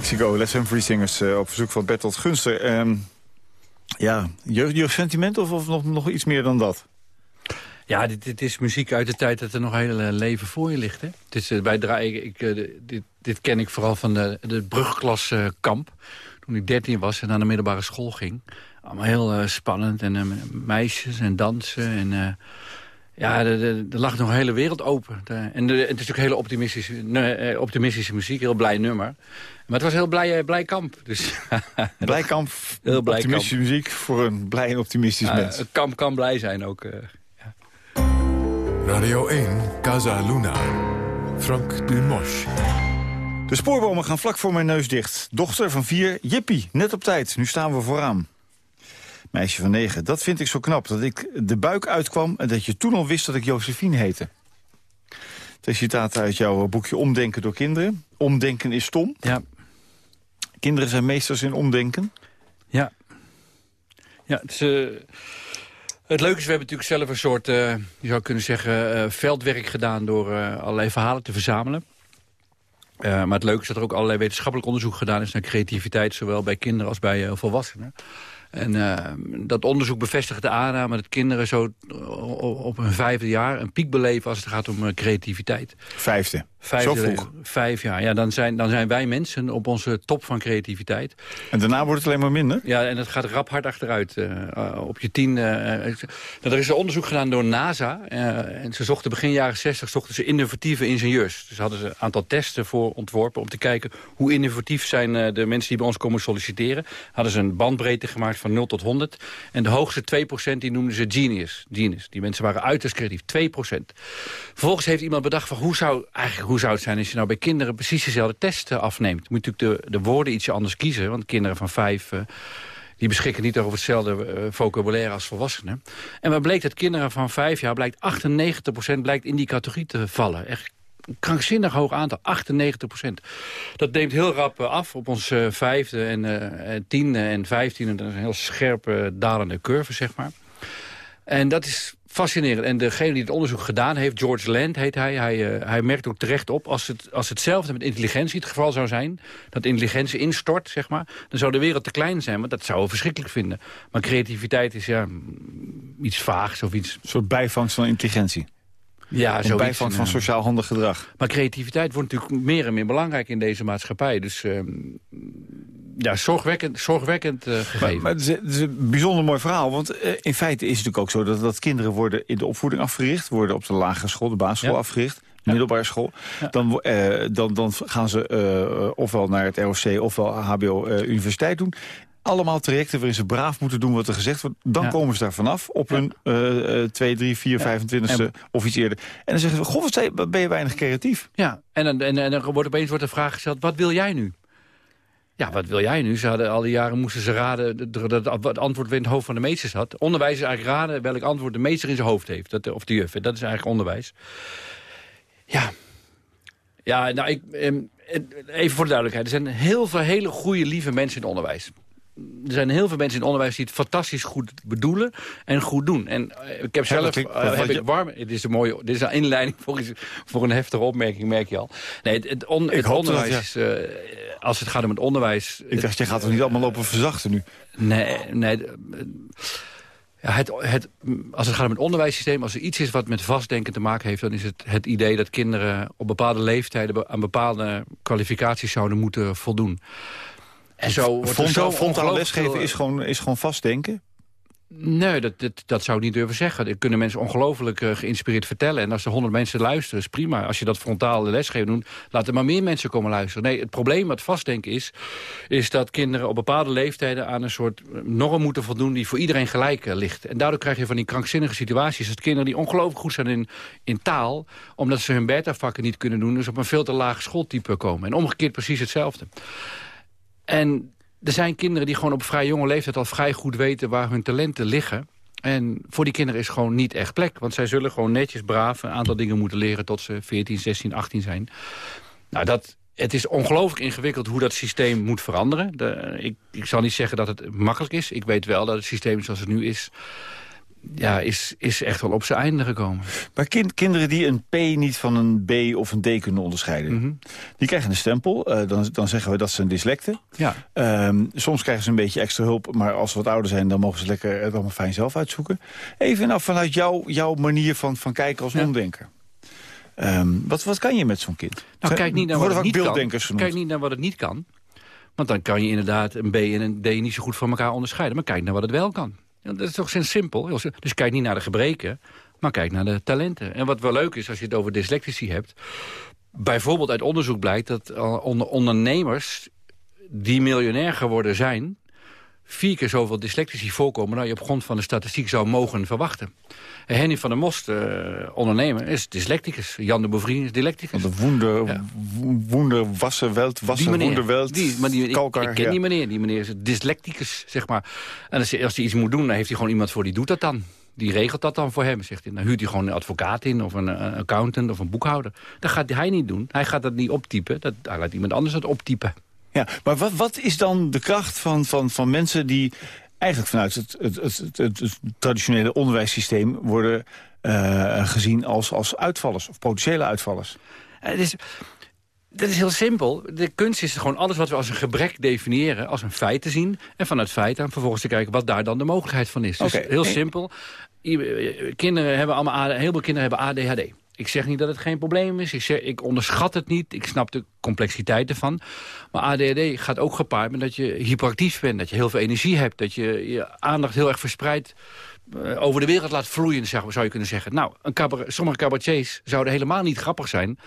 Mexico, Les Humphrey Singers op verzoek van Bertolt Gunster. Um, ja, jeugd, jeugdsentiment of, of nog, nog iets meer dan dat? Ja, dit, is muziek uit de tijd dat er nog hele leven voor je ligt. Hè? Dit, bij draaien, ik, dit, dit ken ik vooral van de, de brugklas kamp. Toen ik 13 was en naar de middelbare school ging. Allemaal heel spannend. En meisjes en dansen en ja, er lag nog een hele wereld open. en de, het is ook hele optimistische, eh, optimistische muziek, heel blij nummer. Maar het was heel blij, eh, blij kamp. Dus, blij kamp, heel blij optimistische muziek voor een blij en optimistisch mens. Een kamp kan blij zijn ook. Uh, ja. Radio 1, Casa Luna. Frank Dumosch. De spoorbomen gaan vlak voor mijn neus dicht. Dochter van vier, Jippie, net op tijd. Nu staan we vooraan meisje van negen. Dat vind ik zo knap, dat ik de buik uitkwam... en dat je toen al wist dat ik Josephine heette. Is citaat uit jouw boekje Omdenken door kinderen. Omdenken is stom. Ja. Kinderen zijn meesters in omdenken. Ja. Ja, het is... Uh... Het leuke is, we hebben natuurlijk zelf een soort, uh, je zou kunnen zeggen, uh, veldwerk gedaan door uh, allerlei verhalen te verzamelen. maar het leuke is dat er ook allerlei wetenschappelijk onderzoek gedaan is naar creativiteit, zowel bij kinderen als bij volwassenen. En uh, dat onderzoek bevestigt de aanname dat kinderen zo op hun vijfde jaar een piek beleven als het gaat om uh, creativiteit. Vijfde? Vijfde, zo vroeg? Vijf jaar. Ja, dan zijn, dan zijn wij mensen op onze top van creativiteit. En daarna wordt het alleen maar minder? Ja, en het gaat rap hard achteruit. Uh, op je tien... er is een onderzoek gedaan door NASA. en ze zochten begin jaren 60 zochten ze innovatieve ingenieurs. Dus hadden ze een aantal testen voor ontworpen om te kijken hoe innovatief zijn de mensen die bij ons komen solliciteren. Hadden ze een bandbreedte gemaakt van 0 tot 100. En de hoogste 2% die noemden ze genius. genius. Die mensen waren uiterst creatief. 2%. Vervolgens heeft iemand bedacht van hoe zou, eigenlijk, hoe zou het zijn... als je nou bij kinderen precies dezelfde testen afneemt. Je moet natuurlijk de, de woorden ietsje anders kiezen. Want kinderen van 5... Uh, die beschikken niet over hetzelfde uh, vocabulaire als volwassenen. En wat bleek dat kinderen van 5 jaar... blijkt 98% blijkt in die categorie te vallen. Echt krankzinnig hoog aantal, 98 procent. Dat neemt heel rap eh, af op uh, vijfde en uh, tiende en vijftiende. Dat is een heel scherpe dalende curve, zeg maar. En dat is fascinerend. En degene die het onderzoek gedaan heeft, George Land heet hij... hij, hij merkt ook terecht op, als, het, als hetzelfde met intelligentie het geval zou zijn... dat intelligentie instort, zeg maar... dan zou de wereld te klein zijn, want dat zouden we verschrikkelijk vinden. Maar creativiteit is ja, iets vaags of iets... Een soort bijvangst van intelligentie. Ja, zo bijvangst van sociaal handig gedrag. Maar creativiteit wordt natuurlijk meer en meer belangrijk in deze maatschappij. Dus uh, ja, zorgwekkend, zorgwekkend uh, gegeven. Maar, het, is, een bijzonder mooi verhaal. Want uh, in feite is het natuurlijk ook zo dat, dat kinderen worden in de opvoeding afgericht. Worden op de lagere school, de basisschool afgericht. Middelbare school. Dan, uh, dan, dan gaan ze ofwel naar het ROC ofwel HBO universiteit doen allemaal trajecten waarin ze braaf moeten doen wat er gezegd wordt. Dan komen ze daar vanaf op hun uh, 2, 3, 4, 25ste of iets eerder. En dan zeggen ze, goh, wat ben je weinig creatief. Ja, en dan, en, en dan wordt opeens wordt de vraag gesteld, wat wil jij nu? Ja, wat wil jij nu? Ze hadden al die jaren moesten ze raden dat het antwoord weer in het hoofd van de meester zat. Onderwijs is eigenlijk raden welk antwoord de meester in zijn hoofd heeft. Dat, of de juf. Dat is eigenlijk onderwijs. Ja. Ja, nou, ik, ehm, even voor de duidelijkheid. Er zijn heel veel hele goede, lieve mensen in het onderwijs er zijn heel veel mensen in het onderwijs die het fantastisch goed bedoelen en goed doen. En eh, ik heb zelf uh, heb ik warm. Het is een mooie. Dit is een inleiding voor, voor een heftige opmerking, merk je al. Nee, het, het, het onderwijs. Dat, uh, als het gaat om het onderwijs. Ik dacht, je gaat er niet allemaal lopen verzachten nu. Nee, nee. Ja, het, het, als het gaat om het onderwijssysteem, als er iets is wat met vastdenken te maken heeft... dan is het het idee dat kinderen op bepaalde leeftijden... aan bepaalde kwalificaties zouden moeten voldoen. En zo wordt Frontaal, frontaal lesgeven is gewoon, is gewoon vastdenken? Nee, dat, dat, dat zou ik niet durven zeggen. Er kunnen mensen ongelooflijk uh, geïnspireerd vertellen. En als er honderd mensen luisteren, is prima. Als je dat frontaal lesgeven doet, laten maar meer mensen komen luisteren. Nee, het probleem wat vastdenken is... is dat kinderen op bepaalde leeftijden aan een soort norm moeten voldoen... die voor iedereen gelijk uh, ligt. En daardoor krijg je van die krankzinnige situaties... dat kinderen die ongelooflijk goed zijn in, in taal... omdat ze hun beta-vakken niet kunnen doen... dus op een veel te laag schooltype komen. En omgekeerd precies hetzelfde. En er zijn kinderen die gewoon op vrij jonge leeftijd al vrij goed weten waar hun talenten liggen. En voor die kinderen is gewoon niet echt plek. Want zij zullen gewoon netjes braaf een aantal dingen moeten leren tot ze 14, 16, 18 zijn. Nou, dat, het is ongelooflijk ingewikkeld hoe dat systeem moet veranderen. De, ik, ik zal niet zeggen dat het makkelijk is. Ik weet wel dat het systeem zoals het nu is ja, is, is echt wel op zijn einde gekomen. Maar kind, kinderen die een P niet van een B of een D kunnen onderscheiden... Mhm. die krijgen een stempel. Eh, dan, dan zeggen we dat ze een dyslecte. Ja. Ehm, soms krijgen ze een beetje extra hulp. Maar als ze wat ouder zijn, dan mogen ze lekker het allemaal fijn zelf uitzoeken. Even nou, vanuit jou, jouw manier van, van kijken als Ja. omdenker. Ehm, wat, wat kan je met zo'n kind? Nou, kijk niet naar wat het niet kan. Kijk niet naar wat het niet kan. Want dan kan je inderdaad een B en een D niet zo goed van elkaar onderscheiden. Maar kijk naar wat het wel kan. Ja, dat is toch zo simpel. Dus kijk niet naar de gebreken, maar kijk naar de talenten. En wat wel leuk is, als je het over dyslectici hebt... bijvoorbeeld uit onderzoek blijkt dat eh, onder ondernemers... die miljonair geworden zijn... vier keer zoveel dyslectici voorkomen... dan je op grond van de statistiek zou mogen verwachten. En Henny van der Most, eh, ondernemer, is dyslecticus. Jan de Bouvrie is dyslecticus. Want de woender, Ja. woender wassenwelt, wassen, woenderwelt, die, maar die, ik, kalkar, ik ken ja. die meneer. Die meneer is dyslecticus, zeg maar. En als hij, als hij iets moet doen, dan heeft hij gewoon iemand voor die doet dat dan. Die regelt dat dan voor hem, zegt hij. Dan huurt hij gewoon een advocaat in, of een, eh, accountant, of een boekhouder. Dat gaat hij niet doen. Hij gaat dat niet optypen. Dat, hij laat iemand anders dat optypen. Ja, maar wat, wat is dan de kracht van, van, van mensen die eigenlijk vanuit het, het, het, het, traditionele onderwijssysteem worden eh, gezien als, als uitvallers of potentiële uitvallers? Eh, Het is, dat is heel simpel. De kunst is gewoon alles wat we als een gebrek definiëren... als een feit te zien. En vanuit feit dan vervolgens te kijken wat daar dan de mogelijkheid van is. Dus Oké. heel simpel. I- Kinderen hebben allemaal heel veel kinderen hebben ADHD. Ik zeg niet dat het geen probleem is. Ik, zeg, ik onderschat het niet. Ik snap de complexiteit ervan. Maar ADHD gaat ook gepaard met dat je hyperactief bent. Dat je heel veel energie hebt. Dat je je aandacht heel erg verspreidt eh, over de wereld laat vloeien, zou je kunnen zeggen. Nou, een cabaret, sommige cabaretiers zouden helemaal niet grappig zijn...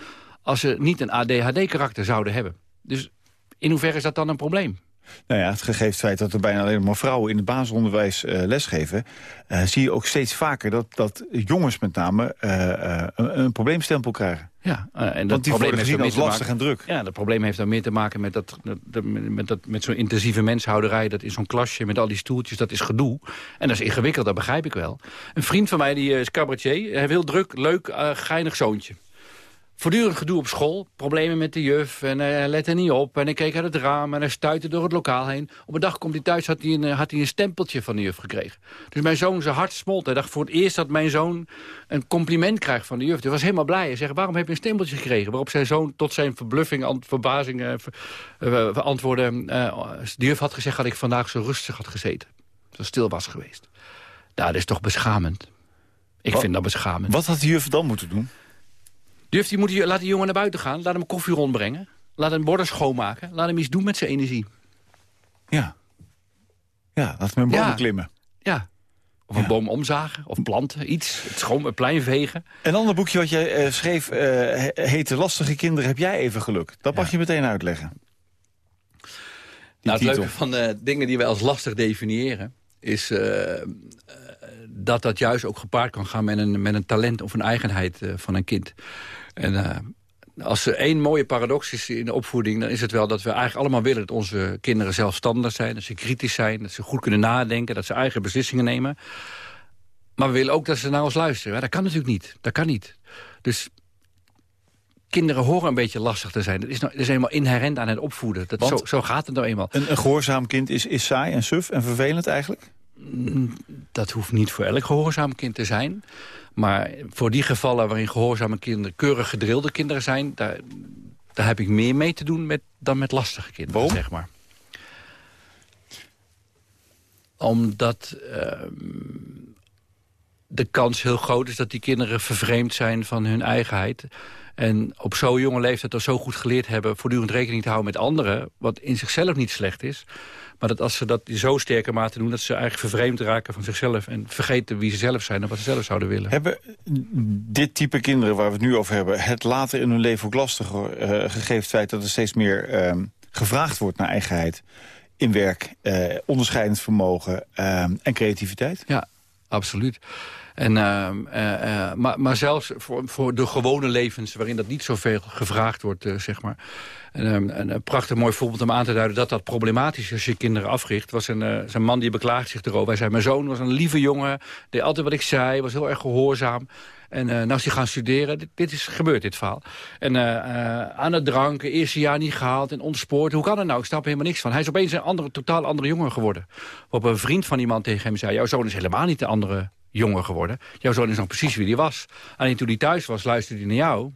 als ze niet een ADHD-karakter zouden hebben. Dus in hoeverre is dat dan een probleem? Nou ja, het gegeven feit dat er bijna alleen maar vrouwen in het basisonderwijs eh, lesgeven... eh, zie je ook steeds vaker dat, dat jongens met name eh, een, een probleemstempel krijgen. Ja, en dat Want die probleem worden heeft gezien als lastig maken- en druk. Ja, dat probleem heeft daar meer te maken met, dat, met, dat, met zo'n intensieve menshouderij. Dat in zo'n klasje met al die stoeltjes, dat is gedoe. En dat is ingewikkeld, dat begrijp ik wel. Een vriend van mij, die is cabaretier, hij heeft heel druk, leuk, geinig zoontje. Voortdurend gedoe op school, problemen met de juf en eh, hij let er niet op. En hij keek uit het raam en hij stuitte door het lokaal heen. Op een dag komt hij thuis, had hij een, eh, had hij een stempeltje van de juf gekregen. Dus mijn zoon, zijn hart smolt. Hij dacht voor het eerst dat mijn zoon een compliment krijgt van de juf. Hij was helemaal blij. Hij zegt, waarom heb je een stempeltje gekregen? Waarop zijn zoon tot zijn verbluffing, verbazing eh, ver- antwoordde... eh, de juf had gezegd dat ik vandaag zo rustig had gezeten. Zo stil was geweest. Nou, dat is toch beschamend. Ik Wat? vind dat beschamend. Wat had de juf dan moeten doen? Durft die moet die, laat die jongen naar buiten gaan. Laat hem een koffie rondbrengen. Laat hem borden schoonmaken. Laat hem iets doen met zijn energie. Ja. Ja, laat hem bomen Ja. klimmen. Ja. Of een boom omzagen. Of planten. Iets. Het schoon, het plein vegen. Een ander boekje wat jij eh, schreef eh, he- heette Lastige Kinderen heb jij even geluk. Dat mag je meteen uitleggen. Die Nou, het titel. leuke van de dingen die wij als lastig definiëren... is eh, eh, dat dat juist ook gepaard kan gaan met een, met een talent of een eigenheid eh, van een kind. En eh, als er één mooie paradox is in de opvoeding... dan is het wel dat we eigenlijk allemaal willen dat onze kinderen zelfstandig zijn. Dat ze kritisch zijn, dat ze goed kunnen nadenken, dat ze eigen beslissingen nemen. Maar we willen ook dat ze naar ons luisteren. Ja, dat kan natuurlijk niet. Dat kan niet. Dus kinderen horen een beetje lastig te zijn. Dat is, nou, dat is helemaal inherent aan het opvoeden. Dat, zo, zo gaat het nou eenmaal. Een, een gehoorzaam kind is, is saai en suf en vervelend eigenlijk? Dat hoeft niet voor elk gehoorzaam kind te zijn. Maar voor die gevallen waarin gehoorzame kinderen... keurig gedrilde kinderen zijn... daar, daar heb ik meer mee te doen met, dan met lastige kinderen, Waarom? zeg maar. Omdat ehm, de kans heel groot is dat die kinderen vervreemd zijn van hun eigenheid. En op zo'n jonge leeftijd al zo goed geleerd hebben... voortdurend rekening te houden met anderen... wat in zichzelf niet slecht is... maar dat als ze dat in zo sterke mate doen... dat ze eigenlijk vervreemd raken van zichzelf... en vergeten wie ze zelf zijn en wat ze zelf zouden willen. Hebben dit type kinderen waar we het nu over hebben... het later in hun leven ook lastiger eh, gegeven het feit dat er steeds meer ehm, gevraagd wordt naar eigenheid... in werk, eh, onderscheidend vermogen ehm, en creativiteit? Ja, absoluut. En, ehm, eh, eh, maar, maar zelfs voor, voor de gewone levens... waarin dat niet zoveel gevraagd wordt, eh, zeg maar. En, ehm, een, een prachtig mooi voorbeeld om aan te duiden... dat dat problematisch is als je kinderen africht. was een, zijn man die beklaagde zich erover. Hij zei, mijn zoon was een lieve jongen. Deed altijd wat ik zei, was heel erg gehoorzaam. En uh, nou is hij gaan studeren. Dit, is gebeurd, dit verhaal. En uh, uh, aan het dranken, eerste jaar niet gehaald en ontspoord. Hoe kan het nou? Ik snap er helemaal niks van. Hij is opeens een andere, totaal andere jongen geworden. Waarop een vriend van iemand tegen hem zei... jouw zoon is helemaal niet de andere jonger geworden. Jouw zoon is nog precies wie hij was. Alleen toen hij thuis was, luisterde hij naar jou.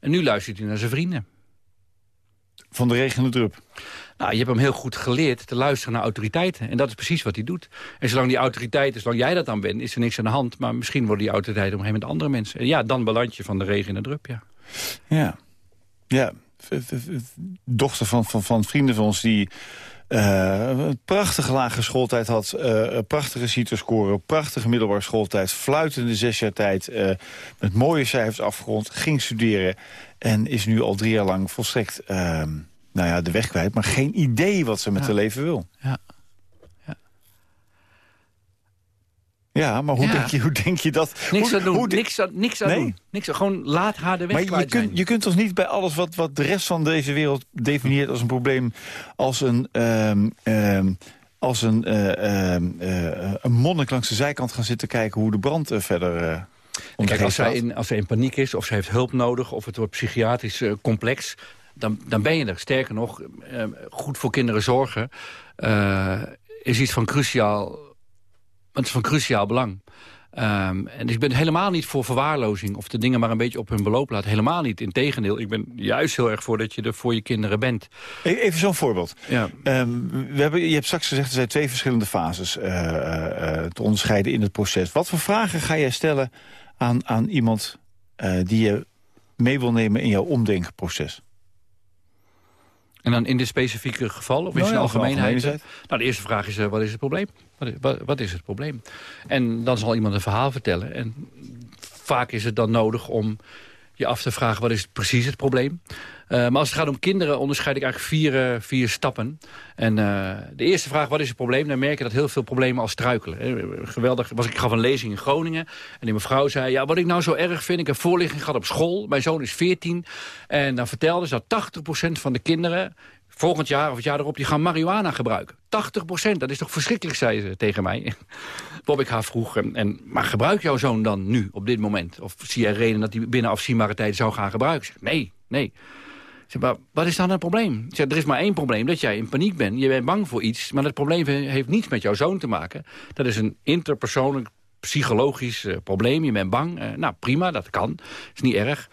En nu luistert hij naar zijn vrienden. Van de regen en de drup. Nou, je hebt hem heel goed geleerd te luisteren naar autoriteiten. En dat is precies wat hij doet. En zolang die autoriteiten, zolang jij dat dan bent, is er niks aan de hand. Maar misschien worden die autoriteiten op een gegeven moment andere mensen. En ja, dan beland je van de regen de drup, ja. Ja. Ja. Dochter van, van, van vrienden van ons die uh, een prachtige lage schooltijd had. Uh, prachtige CITO-score, prachtige middelbare schooltijd. Fluitende zes jaar tijd. Uh, met mooie cijfers afgerond. Ging studeren. En is nu al drie jaar lang volstrekt ehm, nou ja, de weg kwijt. Maar geen idee wat ze met ja. haar leven wil. Ja. Ja, maar hoe, Denk, je, hoe denk je dat... Niks hoe, aan doen, hoe, niks aan, niks aan nee? doen. Niks, gewoon laat haar de weg maar je kunt, je kunt toch niet bij alles wat, wat de rest van deze wereld definieert als een probleem... als een, um, um, als een, uh, uh, een monnik langs de zijkant gaan zitten kijken... hoe de brand verder... Kijk, als zij, in, als zij in paniek is, of ze heeft hulp nodig... of het wordt psychiatrisch complex, dan, dan ben je er. Sterker nog, goed voor kinderen zorgen... is iets van cruciaal het is van cruciaal belang. Um, en ik ben helemaal niet voor verwaarlozing... of de dingen maar een beetje op hun beloop laten. Helemaal niet. Integendeel, ik ben juist heel erg voor dat je er voor je kinderen bent. E-, even zo'n voorbeeld. Ja. Um, we hebben, je hebt straks gezegd, er zijn twee verschillende fases uh, uh, te onderscheiden in het proces. Wat voor vragen ga jij stellen aan, aan iemand uh, die je mee wil nemen in jouw omdenkproces? En dan in dit specifieke geval, of in nou zijn algemeenheid? Nou, de eerste vraag is, wat is het probleem? Wat is, wat, wat is het probleem? En dan zal iemand een verhaal vertellen. En vaak is het dan nodig om je af te vragen... wat is precies het probleem? Uh, maar als het gaat om kinderen onderscheid ik eigenlijk vier, uh, vier stappen. En uh, de eerste vraag, wat is het probleem? Dan merk je dat heel veel problemen al struikelen. Geweldig, was, ik gaf een lezing in Groningen. En die mevrouw zei, ja, wat ik nou zo erg vind... ik heb voorlichting gehad op school. Mijn zoon is 14. En dan vertelde ze dat 80% van de kinderen volgend jaar of het jaar erop, die gaan marihuana gebruiken. 80 procent, dat is toch verschrikkelijk, zei ze tegen mij. Bob ik haar vroeg, en, maar gebruik jouw zoon dan nu, op dit moment? Of zie jij reden dat hij binnen afzienbare tijd zou gaan gebruiken? Zeg, nee, nee. Zeg, maar wat is dan het probleem? Zeg, er is maar één probleem, dat jij in paniek bent. Je bent bang voor iets, maar dat probleem heeft niets met jouw zoon te maken. Dat is een interpersoonlijk psychologisch uh, probleem. Je bent bang. Uh, nou, prima, dat kan. is niet erg.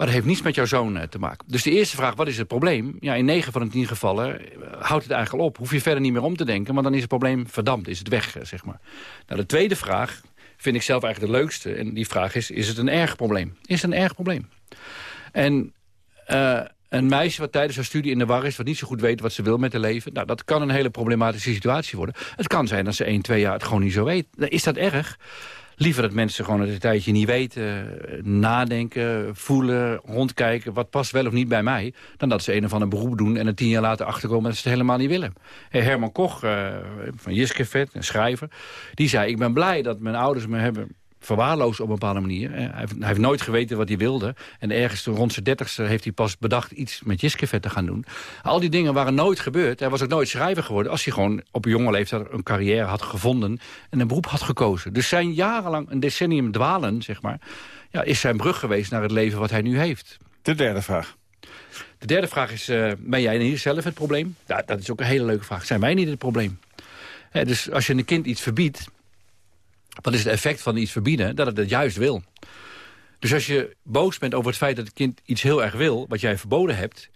Maar dat heeft niets met jouw zoon uh, te maken. Dus de eerste vraag, wat is het probleem? Ja, in 9 van de 10 gevallen houdt het eigenlijk op. Hoef je verder niet meer om te denken, want dan is het probleem verdampt. Is het weg, zeg maar. Nou, de tweede vraag vind ik zelf eigenlijk de leukste. En die vraag is, is het een erg probleem? Is het een erg probleem? En... Een meisje wat tijdens haar studie in de war is... wat niet zo goed weet wat ze wil met haar leven... Nou, dat kan een hele problematische situatie worden. Het kan zijn dat ze 1, 2 jaar het gewoon niet zo weet. Is dat erg? Liever dat mensen gewoon een tijdje niet weten... nadenken, voelen, rondkijken... wat past wel of niet bij mij... dan dat ze een of ander beroep doen... en er tien jaar later achterkomen dat ze het helemaal niet willen. Herman Koch uh, van Jiskevet, een schrijver... die zei, ik ben blij dat mijn ouders me hebben verwaarloosd op een bepaalde manier. Hij heeft, hij heeft, nooit geweten wat hij wilde. En ergens rond zijn dertigste heeft hij pas bedacht iets met Jiskevet te gaan doen. Al die dingen waren nooit gebeurd. Hij was ook nooit schrijver geworden als hij gewoon op een jonge leeftijd een carrière had gevonden en een beroep had gekozen. Dus zijn jarenlang een decennium dwalen, zeg maar, ja, is zijn brug geweest naar het leven wat hij nu heeft. De derde vraag. De derde vraag is, uh, ben jij hier zelf het probleem? Ja, dat is ook een hele leuke vraag. Zijn wij niet het probleem? dus als je een kind iets verbiedt, wat is het effect van iets verbieden? Dat het het juist wil. Dus als je boos bent over het feit dat het kind iets heel erg wil... wat jij verboden hebt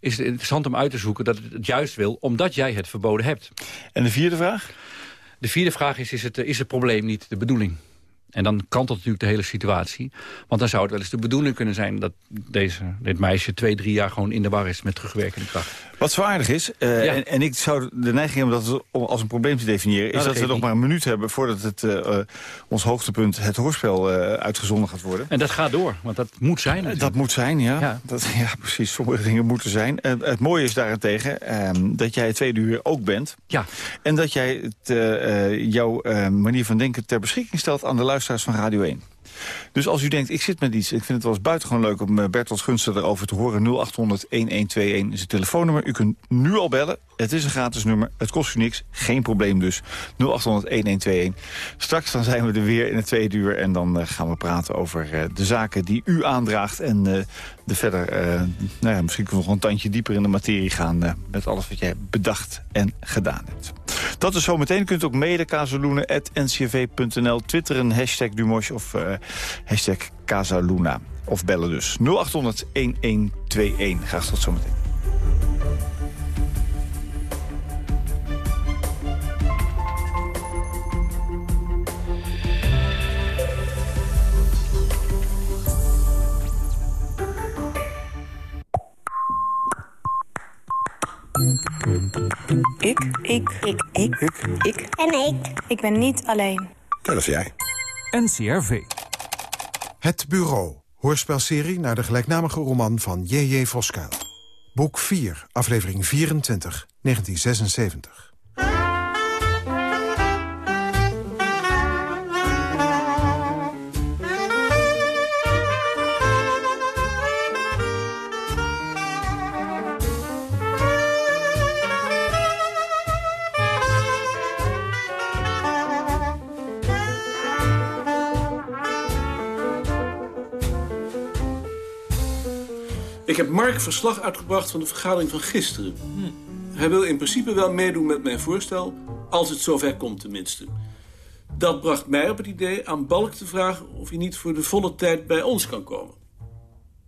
is het interessant om uit te zoeken dat het het juist wil... omdat jij het verboden hebt. En de vierde vraag? De vierde vraag is, is het, is het probleem niet de bedoeling? En dan kantelt natuurlijk de hele situatie. Want dan zou het wel eens de bedoeling kunnen zijn... dat deze, dit meisje twee, drie jaar gewoon in de war is met terugwerkende kracht. Wat zo aardig is, uh, en, en, ik zou de neiging hebben dat als een probleem te definiëren... is nou, dat, dat we nog maar een minuut hebben voordat het, uh, ons hoogtepunt het hoorspel uitgezonden gaat worden. En dat gaat door, want dat moet zijn natuurlijk. Dat moet zijn, ja. Ja, dat, ja precies. Sommige dingen moeten zijn. het mooie is daarentegen ehm, dat jij het tweede uur ook bent. Ja. En dat jij het, jouw manier van denken ter beschikking stelt aan de luisteraars van Radio 1. Dus als u denkt, ik zit met iets... ik vind het wel eens buitengewoon leuk om uh, Bertolt Gunsten erover te horen... 0800-1121 is het telefoonnummer. U kunt nu al bellen. Het is een gratis nummer. Het kost u niks. Geen probleem dus. 0800-1121. Straks dan zijn we er weer in het tweede uur... en dan uh, gaan we praten over uh, de zaken die u aandraagt... en de verder, nou ja, misschien kunnen we nog een tandje dieper in de materie gaan... met alles wat jij bedacht en gedaan hebt. Dat is zometeen. Kunt ook mailen kazeloenen.ncv.nl, twitteren hashtag Dumosh of uh, hashtag Casaluna. Of bellen dus. 0800 1121. Graag tot zometeen. Ik. En ik. Ik ben niet alleen. Dat is jij. NCRV. Het Bureau. Hoorspelserie naar de gelijknamige roman van J.J. Voskuil. Boek 4, aflevering 24, 1976. Heb Mark verslag uitgebracht van de vergadering van gisteren. Hij wil in principe wel meedoen met mijn voorstel, als het zover komt tenminste. Dat bracht mij op het idee aan Balk te vragen of hij niet voor de volle tijd bij ons kan komen.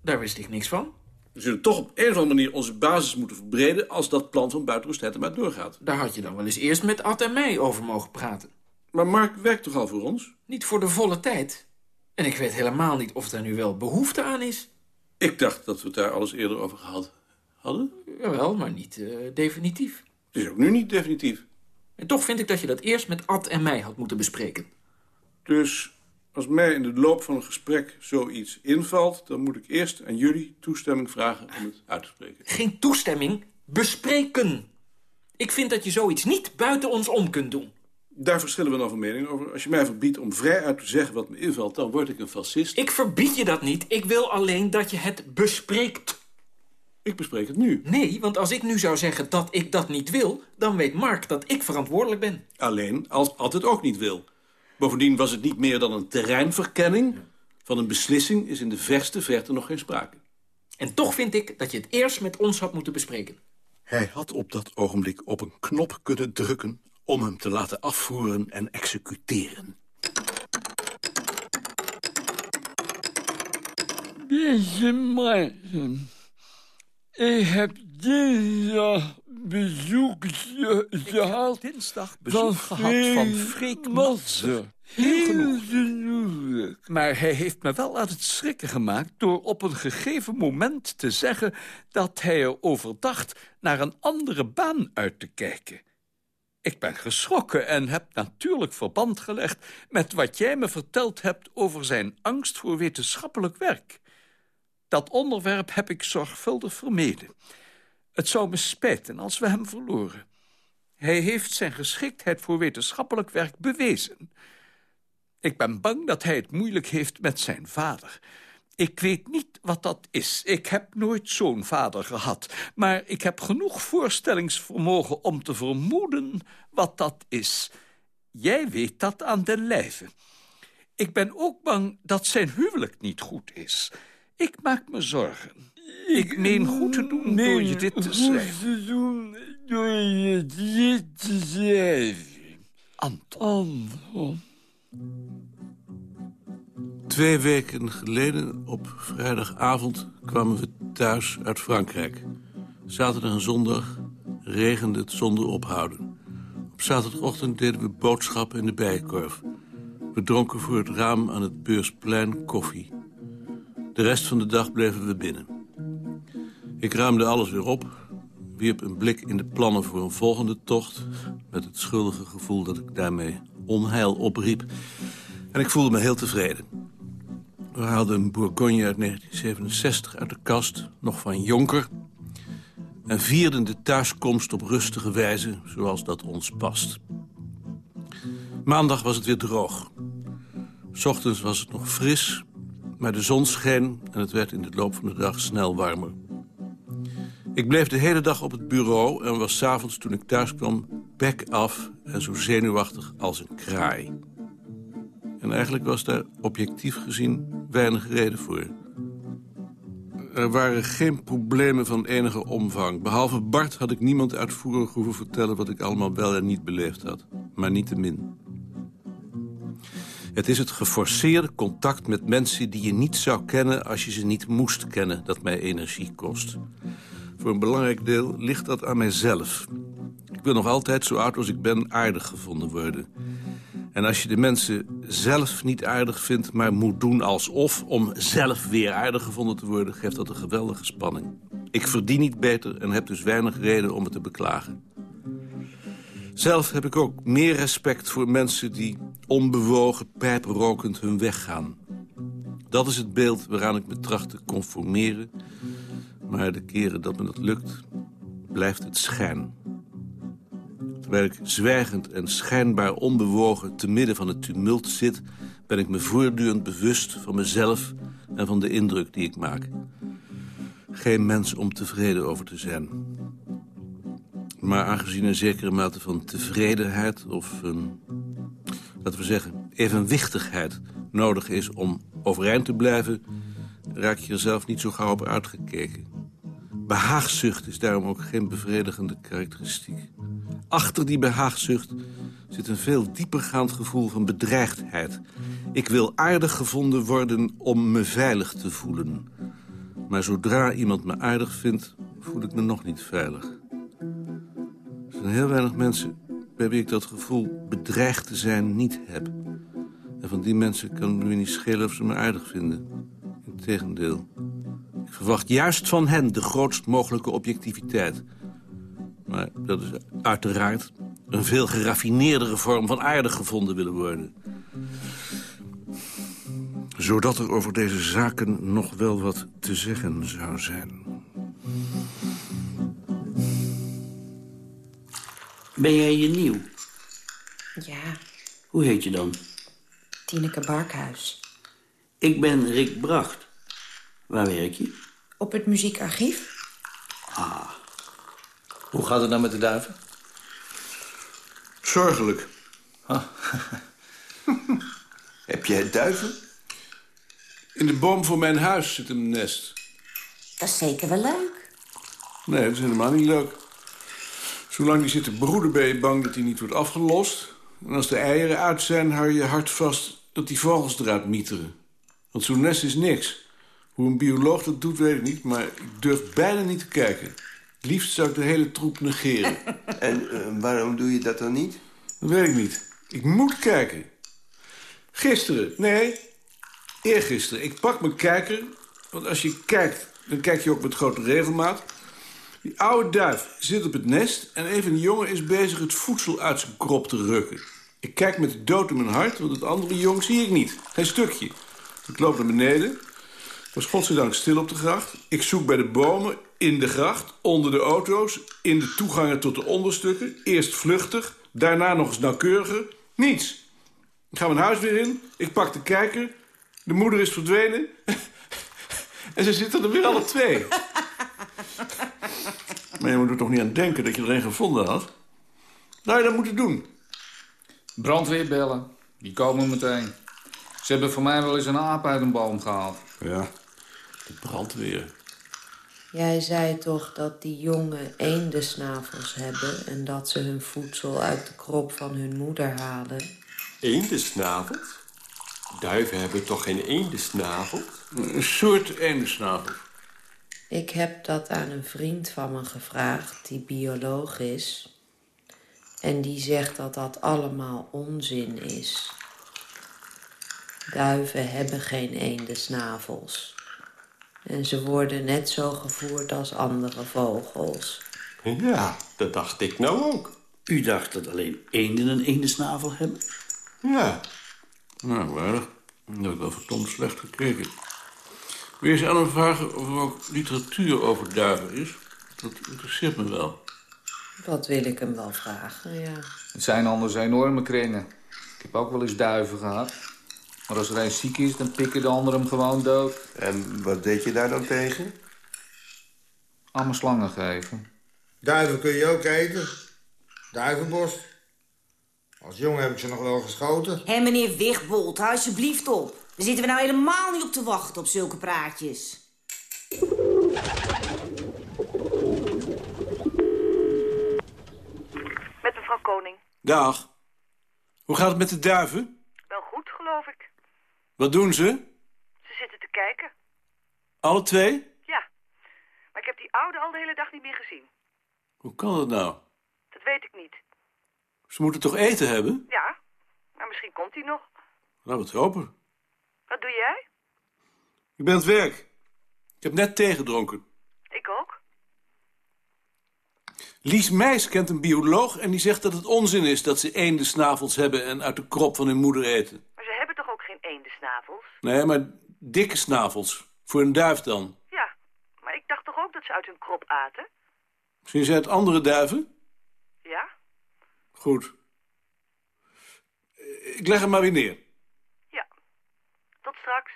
Daar wist ik niks van. We zullen toch op een of andere manier onze basis moeten verbreden... als dat plan van Buitenrust maar doorgaat. Daar had je dan wel eens eerst met Ad en mij over mogen praten. Maar Mark werkt toch al voor ons? Niet voor de volle tijd. En ik weet helemaal niet of daar nu wel behoefte aan is. Ik dacht dat we het daar alles eerder over gehad hadden. Jawel, maar niet uh, definitief. Het is ook nu niet definitief. En toch vind ik dat je dat eerst met Ad en mij had moeten bespreken. Dus als mij in de loop van een gesprek zoiets invalt... dan moet ik eerst aan jullie toestemming vragen om het uit te spreken. Geen toestemming, bespreken. Ik vind dat je zoiets niet buiten ons om kunt doen. Daar verschillen we dan van mening over. Als je mij verbiedt om vrij uit te zeggen wat me invalt... dan word ik een fascist. Ik verbied je dat niet. Ik wil alleen dat je het bespreekt. Ik bespreek het nu. Nee, want als ik nu zou zeggen dat ik dat niet wil... dan weet Mark dat ik verantwoordelijk ben. Alleen als Ad het ook niet wil. Bovendien was het niet meer dan een terreinverkenning. Van een beslissing is in de verste verte nog geen sprake. En toch vind ik dat je het eerst met ons had moeten bespreken. Hij had op dat ogenblik op een knop kunnen drukken om hem te laten afvoeren en executeren. Deze morgen. Ik heb dinsdag bezoek gehad. dinsdag bezoek gehad van Freek Matze. Heel genoeg. Maar hij heeft me wel aan het schrikken gemaakt... door op een gegeven moment te zeggen... dat hij erover dacht naar een andere baan uit te kijken. Ik ben geschrokken en heb natuurlijk verband gelegd... met wat jij me verteld hebt over zijn angst voor wetenschappelijk werk. Dat onderwerp heb ik zorgvuldig vermeden. Het zou me spijten als we hem verloren. Hij heeft zijn geschiktheid voor wetenschappelijk werk bewezen. Ik ben bang dat hij het moeilijk heeft met zijn vader... Ik weet niet wat dat is. Ik heb nooit zo'n vader gehad. Maar ik heb genoeg voorstellingsvermogen om te vermoeden wat dat is. Jij weet dat aan de lijve. Ik ben ook bang dat zijn huwelijk niet goed is. Ik maak me zorgen. Ik meen goed te doen door je dit te schrijven. te doen door je dit te schrijven. Anton. Anton. Twee weken geleden, op vrijdagavond, kwamen we thuis uit Frankrijk. Zaterdag en zondag regende het zonder ophouden. Op zaterdagochtend deden we boodschappen in de bijenkorf. We dronken voor het raam aan het beursplein koffie. De rest van de dag bleven we binnen. Ik ruimde alles weer op, wierp een blik in de plannen voor een volgende tocht... met het schuldige gevoel dat ik daarmee onheil opriep. En ik voelde me heel tevreden. We haalden een Bourgogne uit 1967 uit de kast, nog van Jonker... en vierden de thuiskomst op rustige wijze, zoals dat ons past. Maandag was het weer droog. S ochtends was het nog fris, maar de zon scheen... en het werd in de loop van de dag snel warmer. Ik bleef de hele dag op het bureau en was s'avonds toen ik thuis kwam... bek af en zo zenuwachtig als een kraai. En eigenlijk was daar objectief gezien weinig reden voor. Er waren geen problemen van enige omvang. Behalve Bart had ik niemand uitvoerig hoeven vertellen... wat ik allemaal wel en niet beleefd had. Maar niet te min. Het is het geforceerde contact met mensen die je niet zou kennen... als je ze niet moest kennen, dat mij energie kost. Voor een belangrijk deel ligt dat aan mijzelf. Ik wil nog altijd, zo oud als ik ben, aardig gevonden worden. En als je de mensen zelf niet aardig vindt... maar moet doen alsof om zelf weer aardig gevonden te worden... geeft dat een geweldige spanning. Ik verdien niet beter en heb dus weinig reden om het te beklagen. Zelf heb ik ook meer respect voor mensen die onbewogen, pijprokend hun weg gaan. Dat is het beeld waaraan ik me tracht te conformeren. Maar de keren dat me dat lukt, blijft het schijn. Terwijl ik zwijgend en schijnbaar onbewogen te midden van het tumult zit... ben ik me voortdurend bewust van mezelf en van de indruk die ik maak. Geen mens om tevreden over te zijn. Maar aangezien een zekere mate van tevredenheid of, een, laten we zeggen, evenwichtigheid nodig is om overeind te blijven, raak je er zelf niet zo gauw op uitgekeken. Behaagzucht is daarom ook geen bevredigende karakteristiek. Achter die behaagzucht zit een veel diepergaand gevoel van bedreigdheid. Ik wil aardig gevonden worden om me veilig te voelen. Maar zodra iemand me aardig vindt, voel ik me nog niet veilig. Er zijn heel weinig mensen bij wie ik dat gevoel bedreigd te zijn niet heb. En van die mensen kan het me niet schelen of ze me aardig vinden. Integendeel. Verwacht juist van hen de grootst mogelijke objectiviteit. Maar dat is uiteraard een veel geraffineerdere vorm van aardig gevonden willen worden. Zodat er over deze zaken nog wel wat te zeggen zou zijn. Ben jij hier nieuw? Ja, Hoe heet je dan? Tineke Barkhuis. Ik ben Rick Bracht. Waar werk je? Op het muziekarchief? Ah. Hoe gaat het nou met de duiven? Zorgelijk. Heb jij duiven? In de boom voor mijn huis zit een nest. Dat is zeker wel leuk. Nee, dat is helemaal niet leuk. Zolang die zit te broeden ben je bang dat hij niet wordt afgelost. En als de eieren uit zijn, hou je je hart vast dat die vogels eruit mieteren. Want zo'n nest is niks. Hoe een bioloog dat doet, weet ik niet, maar ik durf bijna niet te kijken. Het liefst zou ik de hele troep negeren. En eh, waarom doe je dat dan niet? Dat weet ik niet. Ik moet kijken. Gisteren, nee, eergisteren. Ik pak mijn kijker, want als je kijkt, dan kijk je ook met grote regelmaat. Die oude duif zit op het nest en een van de jongen is bezig het voedsel uit zijn krop te rukken. Ik kijk met de dood in mijn hart, want het andere jong zie ik niet. Geen stukje. Ik loop naar beneden. Was godzijdank stil op de gracht. Ik zoek bij de bomen, in de gracht, onder de auto's... in de toegangen tot de onderstukken. Eerst vluchtig, daarna nog eens nauwkeuriger. Niets. Ik ga mijn huis weer in. Ik pak de kijker. De moeder is verdwenen. en ze zitten er weer alle twee. maar je moet er toch niet aan denken dat je er een gevonden had? Nou, je dat moeten doen. Brandweer bellen. Die komen meteen. Ze hebben voor mij wel eens een aap uit een boom gehaald. Ja, de brandweer. Jij zei toch dat die jongen eendensnavels hebben... en dat ze hun voedsel uit de krop van hun moeder halen? Eendensnavels? Duiven hebben toch geen eendensnavels? Een soort eendensnavel. Ik heb dat aan een vriend van me gevraagd die bioloog is. En die zegt dat dat allemaal onzin is. Duiven hebben geen eendensnavels. En ze worden net zo gevoerd als andere vogels. Ja, dat dacht ik nou ook. U dacht dat alleen eenden een eendensnavel hebben? Ja. Nou, waardig. Dat heb ik wel verdomd slecht gekeken. Wil je eens aan hem vragen of er ook literatuur over duiven is? Dat interesseert me wel. Dat wil ik hem wel vragen, ja. Het zijn anders enorme kringen. Ik heb ook wel eens duiven gehad. Maar als er een ziek is, dan pikken de anderen hem gewoon dood. En wat deed je daar dan tegen? Allemaal slangen geven. Duiven kun je ook eten. Duivenbos. Als jongen heb ik ze nog wel geschoten. Hé, meneer Wigbold, hou alsjeblieft op. Daar zitten we nou helemaal niet op te wachten op zulke praatjes. Met mevrouw Koning. Dag. Hoe gaat het met de duiven? Wel goed, geloof ik. Wat doen ze? Ze zitten te kijken. Alle twee? Ja. Maar ik heb die oude al de hele dag niet meer gezien. Hoe kan dat nou? Dat weet ik niet. Ze moeten toch eten hebben? Ja, maar misschien komt hij nog. Nou, wat hopen. Wat doe jij? Ik ben het werk. Ik heb net thee gedronken. Ik ook. Lies Meijs kent een bioloog en die zegt dat het onzin is dat ze eendensnavels hebben en uit de krop van hun moeder eten. Maar ze eendensnavels? Nee, maar dikke snavels. Voor een duif dan. Ja, maar ik dacht toch ook dat ze uit hun krop aten? Misschien zijn het andere duiven? Ja? Goed. Ik leg hem maar weer neer. Tot straks.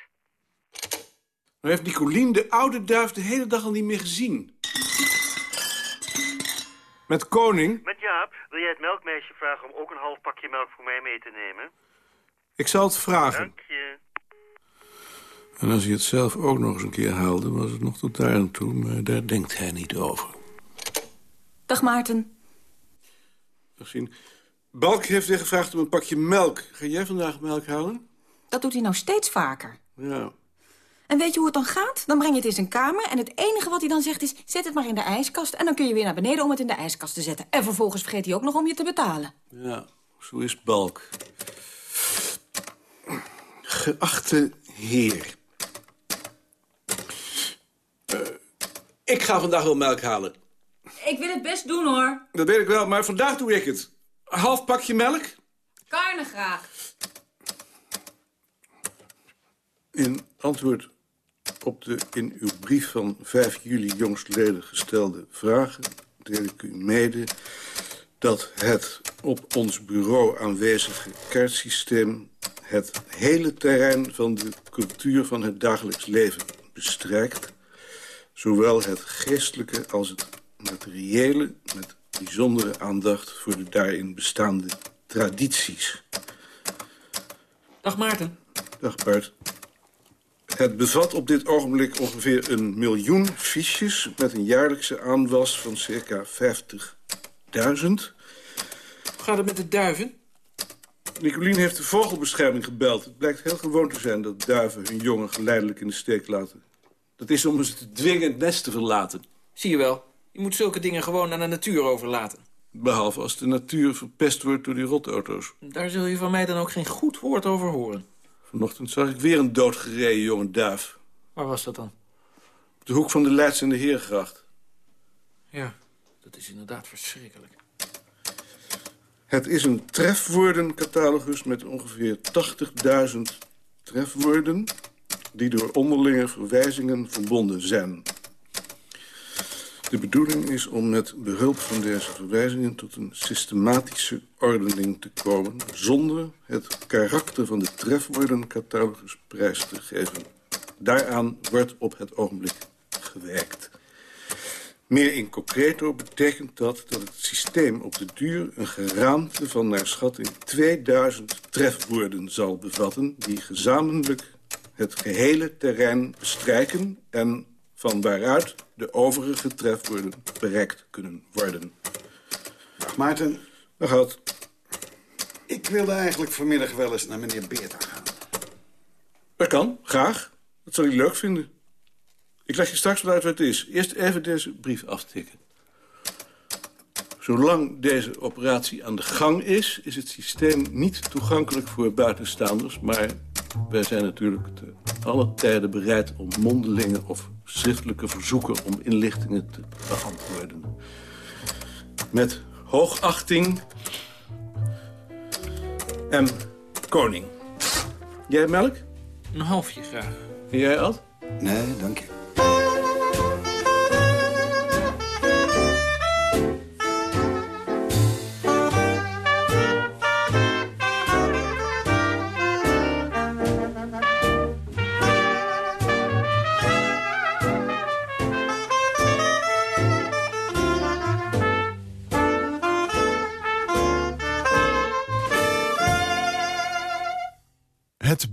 Maar heeft Nicolien de oude duif de hele dag al niet meer gezien? Met koning? Met Jaap, wil jij het melkmeisje vragen om ook een half pakje melk voor mij mee te nemen? Ik zal het vragen. Dank je. En als hij het zelf ook nog eens een keer haalde, was het nog tot daar aan toe. Maar daar denkt hij niet over. Dag Maarten. Dag zien. Balk heeft weer gevraagd om een pakje melk. Ga jij vandaag melk halen? Dat doet hij nou steeds vaker. Ja. En weet je hoe het dan gaat? Dan breng je het in zijn kamer en het enige wat hij dan zegt is... zet het maar in de ijskast en dan kun je weer naar beneden om het in de ijskast te zetten. En vervolgens vergeet hij ook nog om je te betalen. Ja, zo is Balk. Geachte heer. Eh, ik ga vandaag wel melk halen. Ik wil het best doen, hoor. Dat weet ik wel, maar vandaag doe ik het. Half pakje melk? Karne graag. In antwoord op de in uw brief van 5 juli jongstleden gestelde vragen... deel ik u mede dat het op ons bureau aanwezige kaartsysteem... het hele terrein van de cultuur van het dagelijks leven bestrijkt... zowel het geestelijke als het materiële... met bijzondere aandacht voor de daarin bestaande tradities. Dag Maarten. Dag Bart. Het bevat op dit ogenblik ongeveer een miljoen fiches... met een jaarlijkse aanwas van circa 50.000. Hoe gaat het met de duiven? Nicolien heeft de vogelbescherming gebeld. Het blijkt heel gewoon te zijn dat duiven hun jongen geleidelijk in de steek laten. Dat is om ze te dwingen het nest te verlaten. Zie je wel. Je moet zulke dingen gewoon aan de natuur overlaten. Behalve als de natuur verpest wordt door die rotauto's. Daar zul je van mij dan ook geen goed woord over horen. Vanochtend zag ik weer een doodgereden jonge duif. Waar was dat dan? Op de hoek van de Leids en de Heergracht. Ja, dat is inderdaad verschrikkelijk. Het is een trefwoordencatalogus met ongeveer 80.000 trefwoorden... die door onderlinge verwijzingen verbonden zijn. De bedoeling is om met behulp van deze verwijzingen... tot een systematische ordening te komen... zonder het karakter van de trefwoordencatalogus prijs te geven. Daaraan wordt op het ogenblik gewerkt. Meer in concreto betekent dat dat het systeem op de duur... een geraamte van naar schatting 2000 trefwoorden zal bevatten... die gezamenlijk het gehele terrein bestrijken... en van waaruit de overige trefwoorden bereikt kunnen worden. Dag Maarten. Dag Hout. Ik wilde eigenlijk vanmiddag wel eens naar meneer Beerta gaan. Dat kan, graag. Dat zal hij leuk vinden. Ik leg je straks wel uit wat het is. Eerst even deze brief aftikken. Zolang deze operatie aan de gang is... is het systeem niet toegankelijk voor buitenstaanders... maar wij zijn natuurlijk te alle tijden bereid om mondelingen of schriftelijke verzoeken om inlichtingen te beantwoorden. Met hoogachting en koning. Jij melk? Een halfje graag. En jij Ad? Nee, dank je.